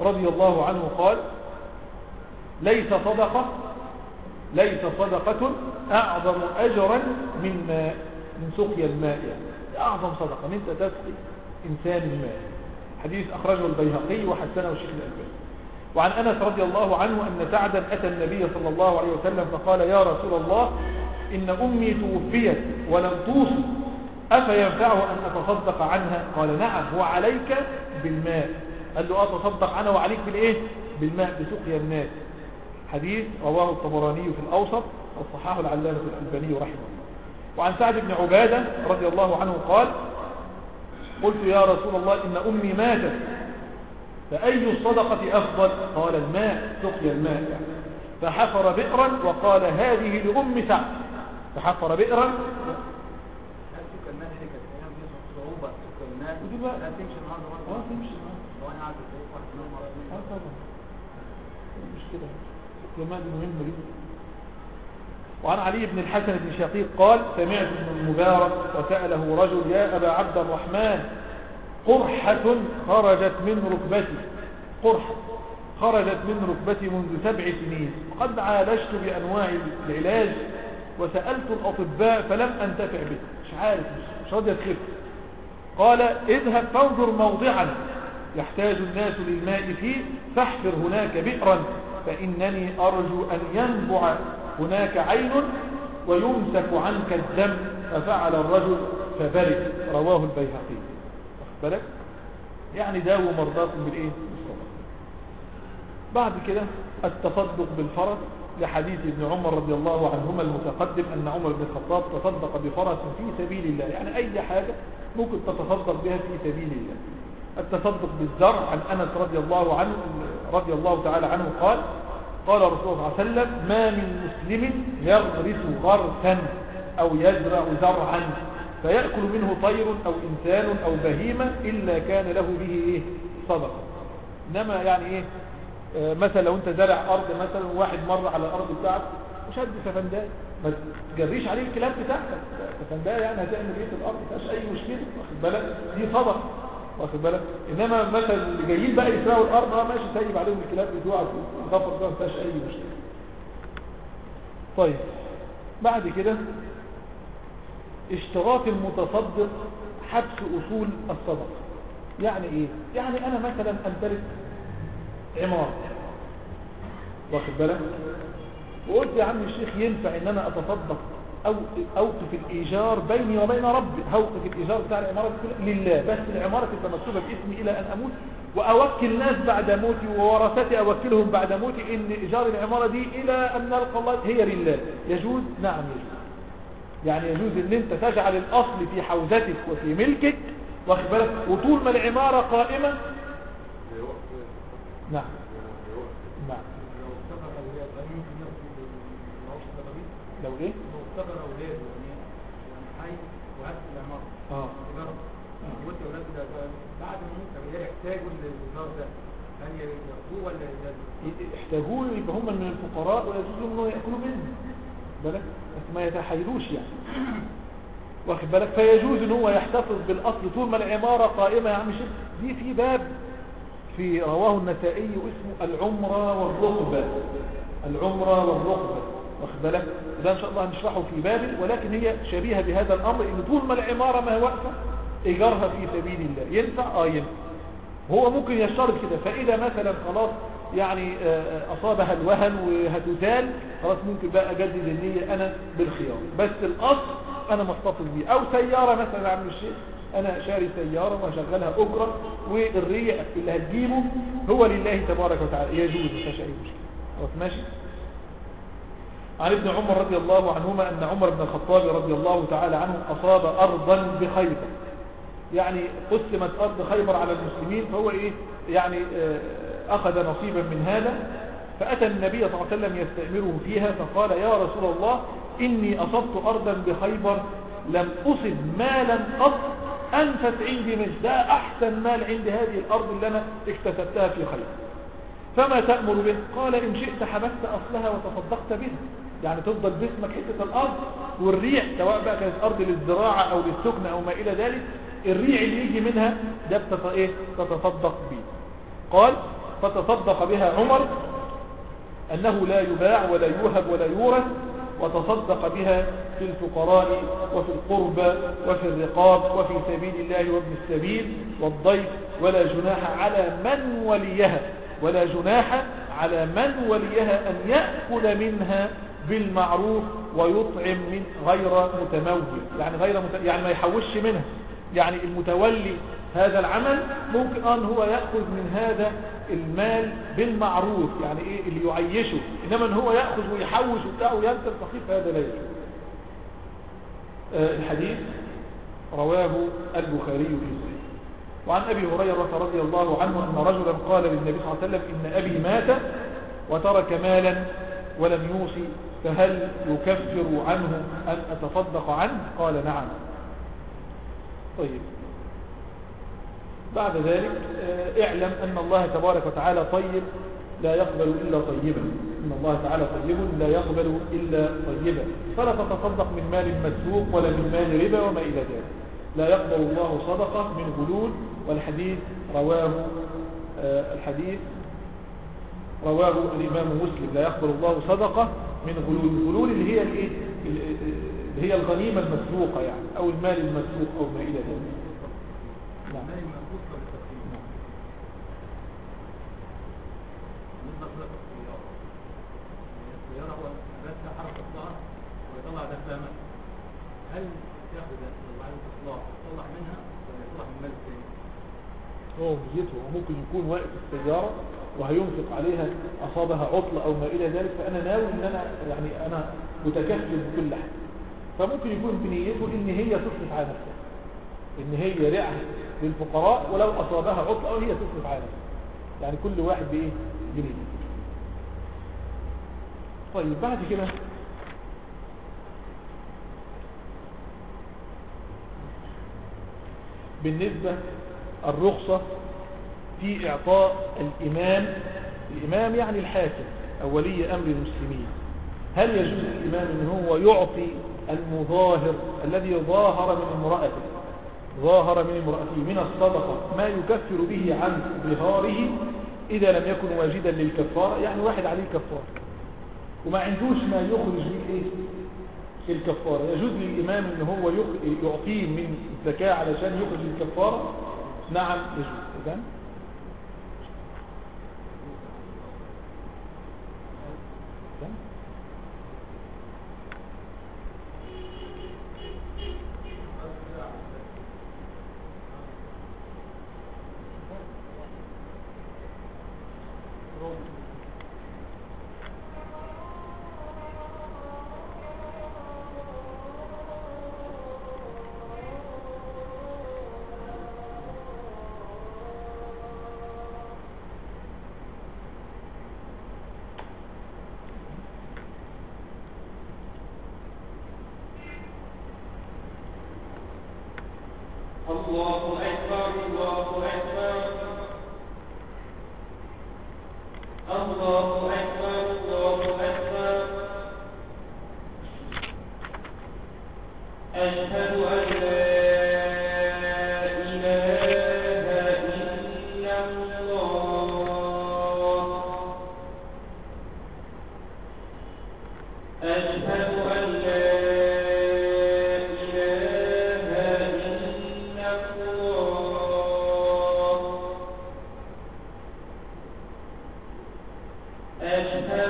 رضي الله عنه قال ليس صدقة ليس صدقة أعظم أجرا من ماء من سقيا الماء يعني. أعظم صدقة أنت تسقي إنسان الماء. حديث أخرجه البيهقي وحسنه الشيخ الألباني. وعن أنس رضي الله عنه أن سعدا أتى النبي صلى الله عليه وسلم فقال يا رسول الله إن أمي توفيت ولم توصي أفينفعه أن أتصدق عنها؟ قال نعم وعليك بالماء. قال له أتصدق عنها وعليك بالإيه؟ بالماء بسقيا الناس حديث رواه الطبراني في الأوسط وصححه العلامة الألباني رحمه الله. وعن سعد بن عبادة رضي الله عنه قال قلت يا رسول الله إن أمي ماتت فأي الصدقة أفضل؟ قال الماء سقيا الماء. يعني فحفر بئرا وقال هذه لأم سعد. فحفر بئرا. دي مهمة جدا وعن علي بن الحسن بن شقيق قال سمعت ابن المبارك وسأله رجل يا أبا عبد الرحمن قرحة خرجت من ركبتي قرحة خرجت من ركبتي منذ سبع سنين وقد عالجت بأنواع العلاج وسألت الأطباء فلم أنتفع به. مش عارف مش راضية تخف قال اذهب فانظر موضعا يحتاج الناس للماء فيه فاحفر هناك بئرا فإنني أرجو أن ينبع هناك عين ويمسك عنك الدم ففعل الرجل فبرئ رواه البيهقي. بالك؟ يعني داووا مرضاكم بالإيه؟ بالصبر. بعد كده التصدق بالفرس لحديث ابن عمر رضي الله عنهما المتقدم أن عمر بن الخطاب تصدق بفرس في سبيل الله. يعني أي حاجة ممكن تتصدق بها في سبيل الله. التصدق بالزرع عن أنس رضي الله عنه رضي الله تعالى عنه قال قال رسول الله صلى الله عليه وسلم ما من مسلم يغرس غرسا أو يزرع زرعا فيأكل منه طير أو إنسان أو بهيمة إلا كان له به إيه؟ صدقة. إنما يعني إيه؟ آه، مثلا لو أنت زرع أرض مثلا واحد مر على الأرض بتاعك وشد سفنداء ما تجريش عليه الكلاب بتاعتك سفنداء يعني هتعمل إيه في الأرض؟ ما أي مشكلة واخد بالك؟ دي صدقة. واخد بالك؟ إنما مثلا اللي جايين بقى يسرقوا الأرض آه ماشي سيب عليهم الكلاب بتوعك وغفر ده ما فيهاش أي مشكلة. طيب بعد كده اشتراط المتصدق حبس أصول الصدقة يعني إيه؟ يعني أنا مثلا أمتلك عمارة. واخد بالك؟ وقلت يا عم الشيخ ينفع إن أنا أتصدق أو أوقف الإيجار بيني وبين ربي. هوقف الإيجار بتاع دي كلها. لله. بس العمارة تبقى مكتوبة باسمي إلى أن أموت. وأوكل ناس بعد موتي وورثتي أوكلهم بعد موتي إن إيجار العمارة دي إلى أن نلقى الله. هي لله. يجوز؟ نعم يجوز. يعني يجوز إن أنت تجعل الأصل في حوزتك وفي ملكك واخد بالك وطول ما العمارة قائمة. نعم. نعم. لو افتقر أولاد هل ممكن ياخد العشر الغريب؟ لو إيه لو افتقر أولاد يعني يعني حي وهات العماره آه ايجار قلت أولاد ده بعد ما يموت طب إيه يحتاجوا الايجار ده هل ولا؟ احتاجوه يبقى هم من الفقراء ويجوز لهم إنه يأكلوا منه. بالك؟ ما يتحايلوش يعني. واخد بالك؟ فيجوز إن هو يحتفظ بالأصل طول ما العمارة قائمة. يا عم دي في باب في رواه النسائي اسمه العمرة والرقبه العمرة والرقبه واخد بالك؟ ده إن شاء الله هنشرحه في باب ولكن هي شبيهة بهذا الأمر إن طول ما العمارة ما واقفة إيجارها في سبيل الله. ينفع؟ آه ينفع. هو ممكن يشترط كده. فإذا مثلا خلاص يعني آه، أصابها الوهن وهتزال خلاص ممكن بقى أجدد النية أنا بالخيار. بس الأصل أنا محتفظ بيه. أو سيارة مثلا عم الشيخ أنا شاري سيارة وشغلها أجرة والريع اللي هتجيبه هو لله تبارك وتعالى. يجوز ما فيهاش أي مشكلة خلاص ماشي؟ عن ابن عمر رضي الله عنهما أن عمر بن الخطاب رضي الله تعالى عنه أصاب أرضا بخيبر. يعني قسمت أرض خيبر على المسلمين فهو إيه؟ يعني آه، أخذ نصيبا من هذا فأتى النبي صلى الله عليه وسلم يستأمره فيها فقال يا رسول الله إني أصبت أرضا بخيبر لم أصب مالا قط أنفت عندي منه ده أحسن مال عند هذه الأرض اللي أنا اكتسبتها في خيبر. فما تأمر به؟ قال إن شئت حبست أصلها وتصدقت بها. يعني تفضل باسمك حتة الأرض والريع سواء بقى كانت أرض للزراعة أو للسكن أو ما إلى ذلك الريع اللي يجي منها ده إيه؟ تتصدق به قال فتصدق بها عمر أنه لا يباع ولا يوهب ولا يورث وتصدق بها في الفقراء وفي القربى وفي الرقاب وفي سبيل الله وابن السبيل والضيف ولا جناح على من وليها ولا جناح على من وليها أن يأكل منها بالمعروف ويطعم من غير متمول يعني غير مت... يعني ما يحوش منها يعني المتولي هذا العمل ممكن أن هو يأخذ من هذا المال بالمعروف يعني إيه؟ اللي يعيشه. إنما أن هو يأخذ ويحوش وبتاع وينسى الفقير فهذا لا يجوز. آه، الحديث رواه البخاري صحيح وعن أبي هريرة رضي الله عنه أن رجلا قال للنبي صلى الله عليه وسلم إن أبي مات وترك مالا ولم يوصي فهل يكفر عنه أن أتصدق عنه؟ قال نعم. طيب. بعد ذلك آه، اعلم أن الله تبارك وتعالى طيب لا يقبل إلا طيبا. إن الله تعالى طيب لا يقبل إلا طيبا. فلا تتصدق من مال مسروق ولا من مال ربا وما إلى ذلك. لا يقبل الله صدقة من غلول والحديث رواه آه، الحديث رواه الإمام مسلم. لا يقبل الله صدقة من غلول. الغلول اللي هي الإيه؟ هي الغنيمة المسروقة يعني أو المال المسروق أو ما إلى ذلك. نعم. هو نيته وممكن يكون واقف في السيارة وهينفق عليها أصابها عطلة أو ما إلى ذلك فأنا ناوي إن أنا يعني أنا متكفل بكل حاجة. فممكن يكون بنيته إن هي تصرف على نفسها إن هي رعاية للفقراء ولو أصابها عطلة هي تصرف على نفسها يعني كل واحد بإيه؟ بنيته. طيب بعد كده بالنسبة الرخصة في إعطاء الإمام الإمام يعني الحاكم أو ولي أمر المسلمين. هل يجوز الإمام أن هو يعطي المظاهر الذي ظاهر من امرأته ظاهر من امرأته من الصدقة ما يكفر به عن ظهاره إذا لم يكن واجدا للكفارة يعني واحد عليه كفارة. وما عندوش ما يخرج به إيه؟ الكفارة يجوز للإمام أن هو يعطيه من الزكاة علشان يخرج الكفارة نعم يجوز. Krishna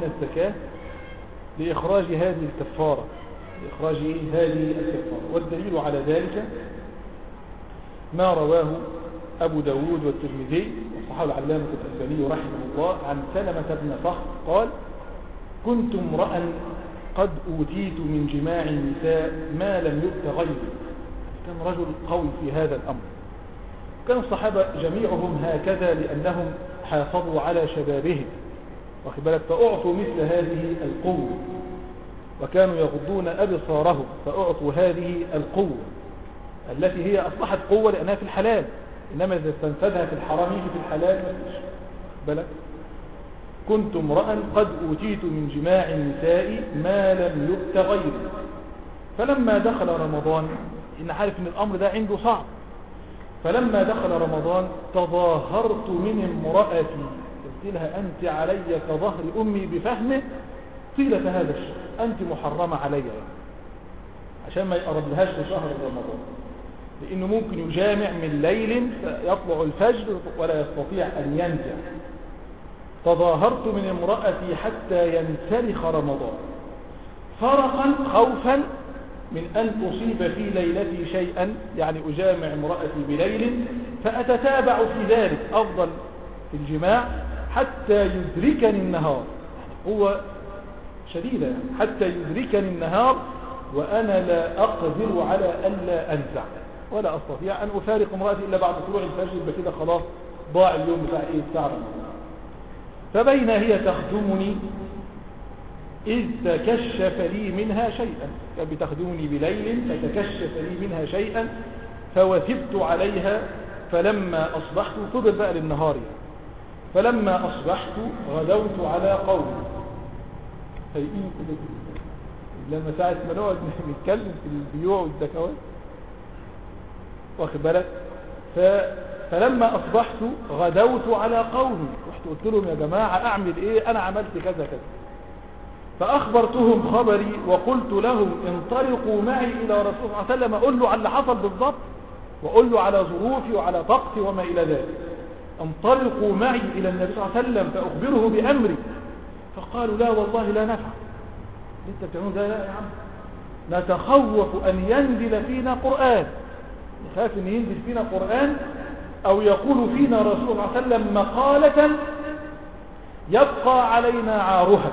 من الزكاة لإخراج هذه الكفارة لإخراج؟ هذه الكفارة. والدليل على ذلك ما رواه أبو داود والترمذي وصححه العلامة الألباني رحمه الله عن سلمة بن صخر قال كنت امرأ قد أوتيت من جماع النساء ما لم يؤت غيري. كان رجل قوي في هذا الأمر. كان الصحابة جميعهم هكذا لأنهم حافظوا على شبابهم. واخد بالك؟ فأعطوا مثل هذه القوة. وكانوا يغضون أبصارهم فأعطوا هذه القوة التي هي أصبحت قوة لأنها في الحلال. إنما إذا استنفذها في الحرام في الحلال. فيش بالك؟ كنت امرأ قد أوتيت من جماع النساء ما لم يؤت غيري. فلما دخل رمضان إن عارف إن الأمر ده عنده صعب. فلما دخل رمضان تظاهرت من امرأتي قلت لها أنت علي كظهر أمي بفهمه. طيلة هذا الشهر. أنت محرمة علي يعني. عشان ما يقرب لهاش في شهر رمضان. لأنه ممكن يجامع من ليل فيطلع الفجر ولا يستطيع أن ينزع تظاهرت من امرأتي حتى ينسلخ رمضان. فرقا خوفا من أن أصيب في ليلتي شيئا يعني أجامع امرأتي بليل فأتتابع في ذلك. أفضل في الجماع حتى يدركني النهار. هو شديدة يعني. حتى يدركني النهار وأنا لا أقدر على ألا أنزع. ولا أستطيع أن أفارق امرأتي إلا بعد طلوع الفجر يبقى كده خلاص ضاع اليوم بتاع إيه؟ رمضان. فبين هي تخدمني إذ تكشف لي منها شيئا. كانت بتخدمني بليل فتكشف لي منها شيئا فوثبت عليها فلما أصبحت فضل بقى للنهار يعني. فلما أصبحت غدوت على قوم فايقين كده؟ لما ساعة ما نقعد نتكلم في البيوع والزكوات. واخد بالك. فلما أصبحت غدوت على قومي. رحت قلت لهم يا جماعة أعمل إيه؟ أنا عملت كذا كذا. فأخبرتهم خبري وقلت لهم انطلقوا معي إلى رسول الله صلى الله عليه وسلم. أقول له على اللي حصل بالضبط؟ وأقول له على ظروفي وعلى طاقتي وما إلى ذلك. انطلقوا معي إلى النبي صلى الله عليه وسلم فأخبره بأمري. فقالوا لا والله لا نفعل. أنت بتعملون لا يا عم. نتخوف أن ينزل فينا قرآن. نخاف أن ينزل فينا قرآن أو يقول فينا رسول الله صلى الله عليه وسلم مقالة يبقى علينا عارها.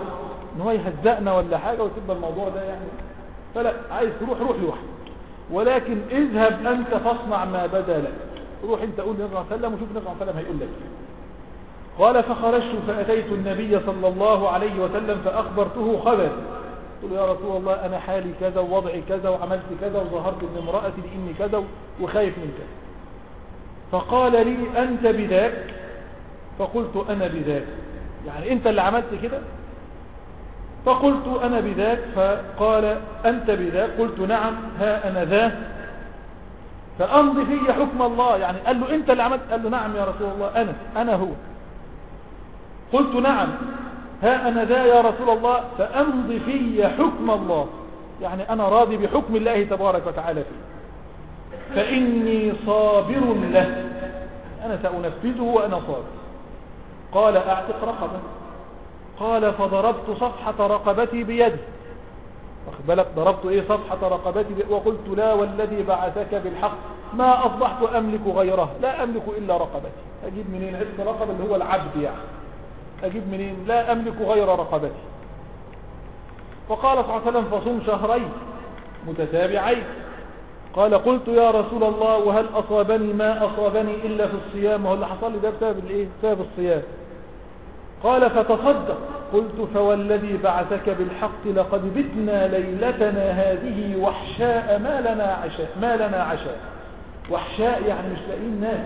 إن هو يهزأنا ولا حاجة وتبقى الموضوع ده يعني. فلا عايز تروح روح لوحدك. ولكن اذهب أنت فاصنع ما بدا لك. روح انت قول للنبي صلى الله عليه وسلم وشوف النبي صلى الله عليه وسلم هيقول لك. قال فخرجت فأتيت النبي صلى الله عليه وسلم فأخبرته خبر. قلت له يا رسول الله أنا حالي كذا ووضعي كذا وعملت كذا وظهرت من امرأتي لإني كذا وخايف من كذا. فقال لي أنت بذاك؟ فقلت أنا بذاك. يعني أنت اللي عملت كده؟ فقلت أنا بذاك. فقال أنت بذاك؟ قلت نعم ها أنا ذا فأمضي في حكم الله. يعني قال له أنت اللي عملت؟ قال له نعم يا رسول الله أنا أنا هو. قلت نعم. ها أنا ذا يا رسول الله. فأمضي في حكم الله. يعني أنا راضي بحكم الله تبارك وتعالى. فيه فإني صابر له. أنا سأنفذه وأنا صابر. قال أعتق رقبة. قال فضربت صفحة رقبتي بيدي واخد بالك ضربت إيه صفحة رقبتي وقلت لا والذي بعثك بالحق ما أصبحت أملك غيره لا أملك إلا رقبتي. أجيب منين؟ عتق رقبة اللي هو العبد يعني. أجيب منين؟ لا أملك غير رقبتي. فقال صلى الله عليه وسلم فصوم شهرين متتابعين. قال قلت يا رسول الله وهل أصابني ما أصابني إلا في الصيام؟ وهل حصل لي ده بسبب الإيه؟ بسبب الصيام. قال فتصدق. قلت فوالذي بعثك بالحق لقد بتنا ليلتنا هذه وحشاء ما لنا عشاء ما لنا عشاء. وحشاء يعني مش لاقيين ناس.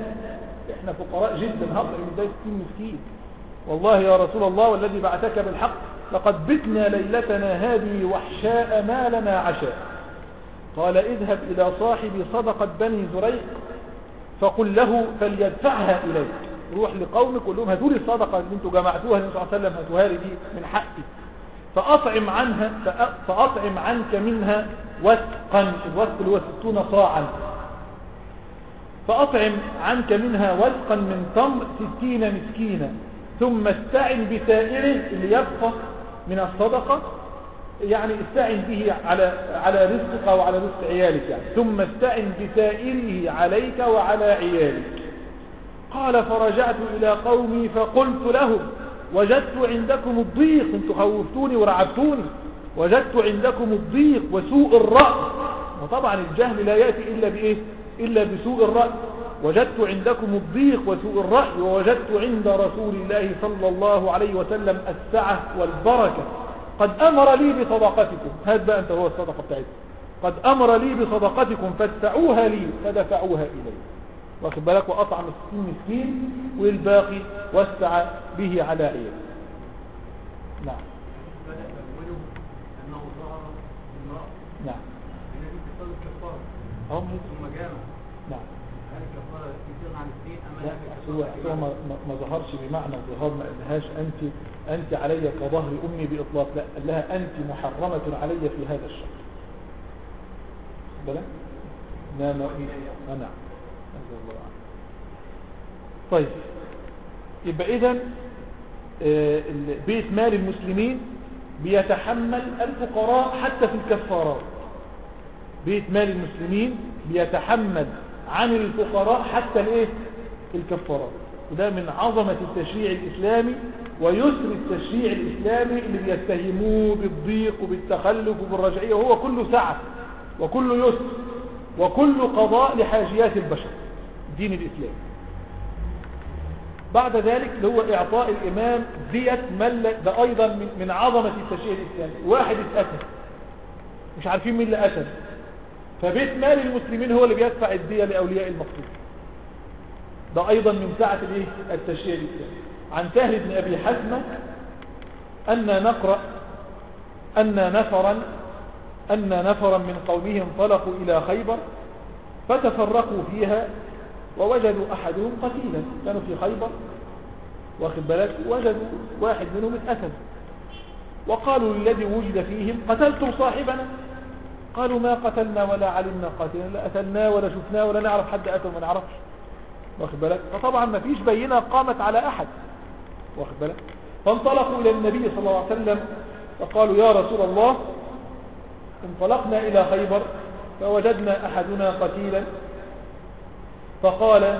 إحنا فقراء جدا هقدر من ده 60 مسكين. والله يا رسول الله والذي بعثك بالحق لقد بتنا ليلتنا هذه وحشاء ما لنا عشاء. قال اذهب إلى صاحب صدقة بني زريق فقل له فليدفعها إليك. روح لقومك قول لهم هاتوا لي الصدقة اللي أنتوا جمعتوها النبي صلى الله عليه وسلم هاتوها لي دي من حقي. فأطعم عنها فأطعم عنك منها وثقا الوثق اللي هو ستون صاعا. فأطعم عنك منها وثقا من تمر ستين مسكينا. ثم استعن بسائره اللي يبقى من الصدقة يعني استعن به على على رزقك وعلى رزق عيالك يعني. ثم استعن بسائره عليك وعلى عيالك. قال فرجعت إلى قومي فقلت لهم وجدت عندكم الضيق أنتوا خوفتوني ورعبتوني. وجدت عندكم الضيق وسوء الرأي. وطبعا الجهل لا يأتي إلا بإيه؟ إلا بسوء الرأي. وجدت عندكم الضيق وسوء الرأي ووجدت عند رسول الله صلى الله عليه وسلم السعة والبركة. قد أمر لي بصدقتكم. هذا بقى أنت هو الصدقة بتاعتكم قد أمر لي بصدقتكم فادفعوها لي فدفعوها إلي. واخد بالك؟ وأطعم الستين مسكين والباقي وسع به على عياله نعم. ظهر نعم. هم ثم جامع نعم. هل الكفارة عن أم لا هو ما, ما- ظهرش بمعنى الظهار ما قالهاش أنت أنت علي كظهر أمي بإطلاق. لا قال لها أنت محرمة علي في هذا الشهر بالك؟ نعم نعم. الله عنه. طيب. يبقى اذا بيت مال المسلمين بيتحمل الفقراء حتى في الكفارات. بيت مال المسلمين بيتحمل عن الفقراء حتى الايه الكفارات. وده من عظمة التشريع الإسلامي ويسر التشريع الإسلامي اللي بيتهموه بالضيق وبالتخلف وبالرجعية. وهو كله سعة وكله يسر وكل قضاء لحاجيات البشر. الدين الإسلامي بعد ذلك اللي هو إعطاء الإمام دية مل ده أيضا من, عظمة التشريع الإسلامي. واحد اتقتل. مش عارفين مين اللي قتل. فبيت مال المسلمين هو اللي بيدفع الدية لأولياء المقتول. ده أيضا من سعة الإيه؟ التشريع الإسلامي. عن سهل بن أبي حزمة أن نقرأ أن نفرا أن نفرا من قومه انطلقوا إلى خيبر فتفرقوا فيها ووجدوا أحدهم قتيلا. كانوا في خيبر. واخد بالك؟ وجدوا واحد منهم اتقتل وقالوا للذي وجد فيهم قتلتم صاحبنا؟ قالوا ما قتلنا ولا علمنا قاتلا لا قتلناه ولا شفناه ولا نعرف حد قتل ما نعرفش. واخد بالك؟ فطبعا ما فيش بينة قامت على أحد. واخد بالك؟ فانطلقوا إلى النبي صلى الله عليه وسلم فقالوا يا رسول الله انطلقنا إلى خيبر فوجدنا أحدنا قتيلا. فقال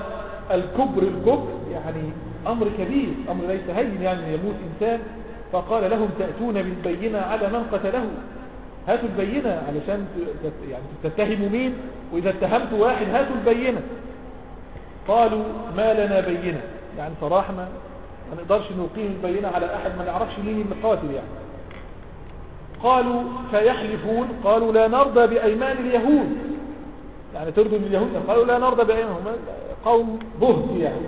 الكبر الكبر يعني أمر كبير أمر ليس هين يعني يموت إنسان. فقال لهم تأتون بالبينة على من قتله. هاتوا البينة علشان يعني تتهموا مين؟ وإذا اتهمت واحد هاتوا البينة. قالوا ما لنا بينة. يعني صراحة ما نقدرش نقيم البينة على أحد ما نعرفش مين القاتل يعني. قالوا فيحلفون قالوا لا نرضى بأيمان اليهود. يعني من اليهود قالوا لا نرضى بأيمانهم. قوم بهت يعني.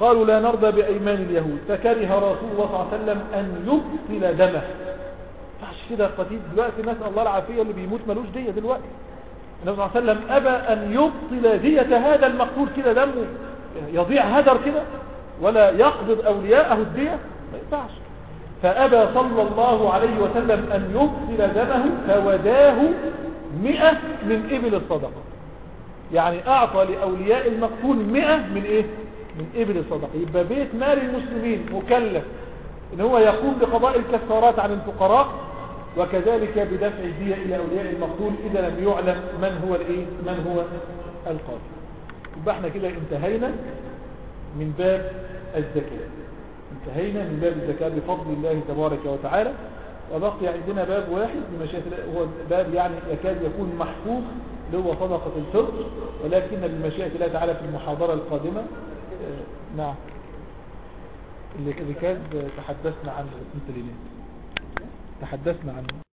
قالوا لا نرضى بأيمان اليهود. فكره رسول الله صلى الله عليه وسلم أن يبطل دمه. فعش كده قتيل دلوقتي نسأل الله العافية اللي بيموت ملوش دية دلوقتي. النبي صلى الله عليه وسلم أبى أن يبطل دية هذا المقتول كده دمه. يضيع هدر كده. ولا يقبض أولياءه الدية. ما ينفعش. فأبى صلى الله عليه وسلم أن يبطل دمه. فوداه مئة من إبل الصدقة. يعني أعطى لأولياء المقتول مئة من إيه؟ من إبل الصدقة. يبقى بيت مال المسلمين مكلف. إن هو يقوم بقضاء الكفارات عن الفقراء وكذلك بدفع الدية إلى أولياء المقتول. إذا لم يعلم من هو الإيه؟ من هو القاتل. يبقى إحنا كده انتهينا من باب الزكاة. انتهينا من باب الزكاة بفضل الله تبارك وتعالى. وبقي عندنا باب واحد بمشيئة الله هو باب يعني يكاد يكون محفوظ اللي هو صدقة الفطر ولكن بمشيئة الله تعالى في المحاضرة القادمة. آه، نعم. اللي كان تحدثنا عنه تحدثنا عنه.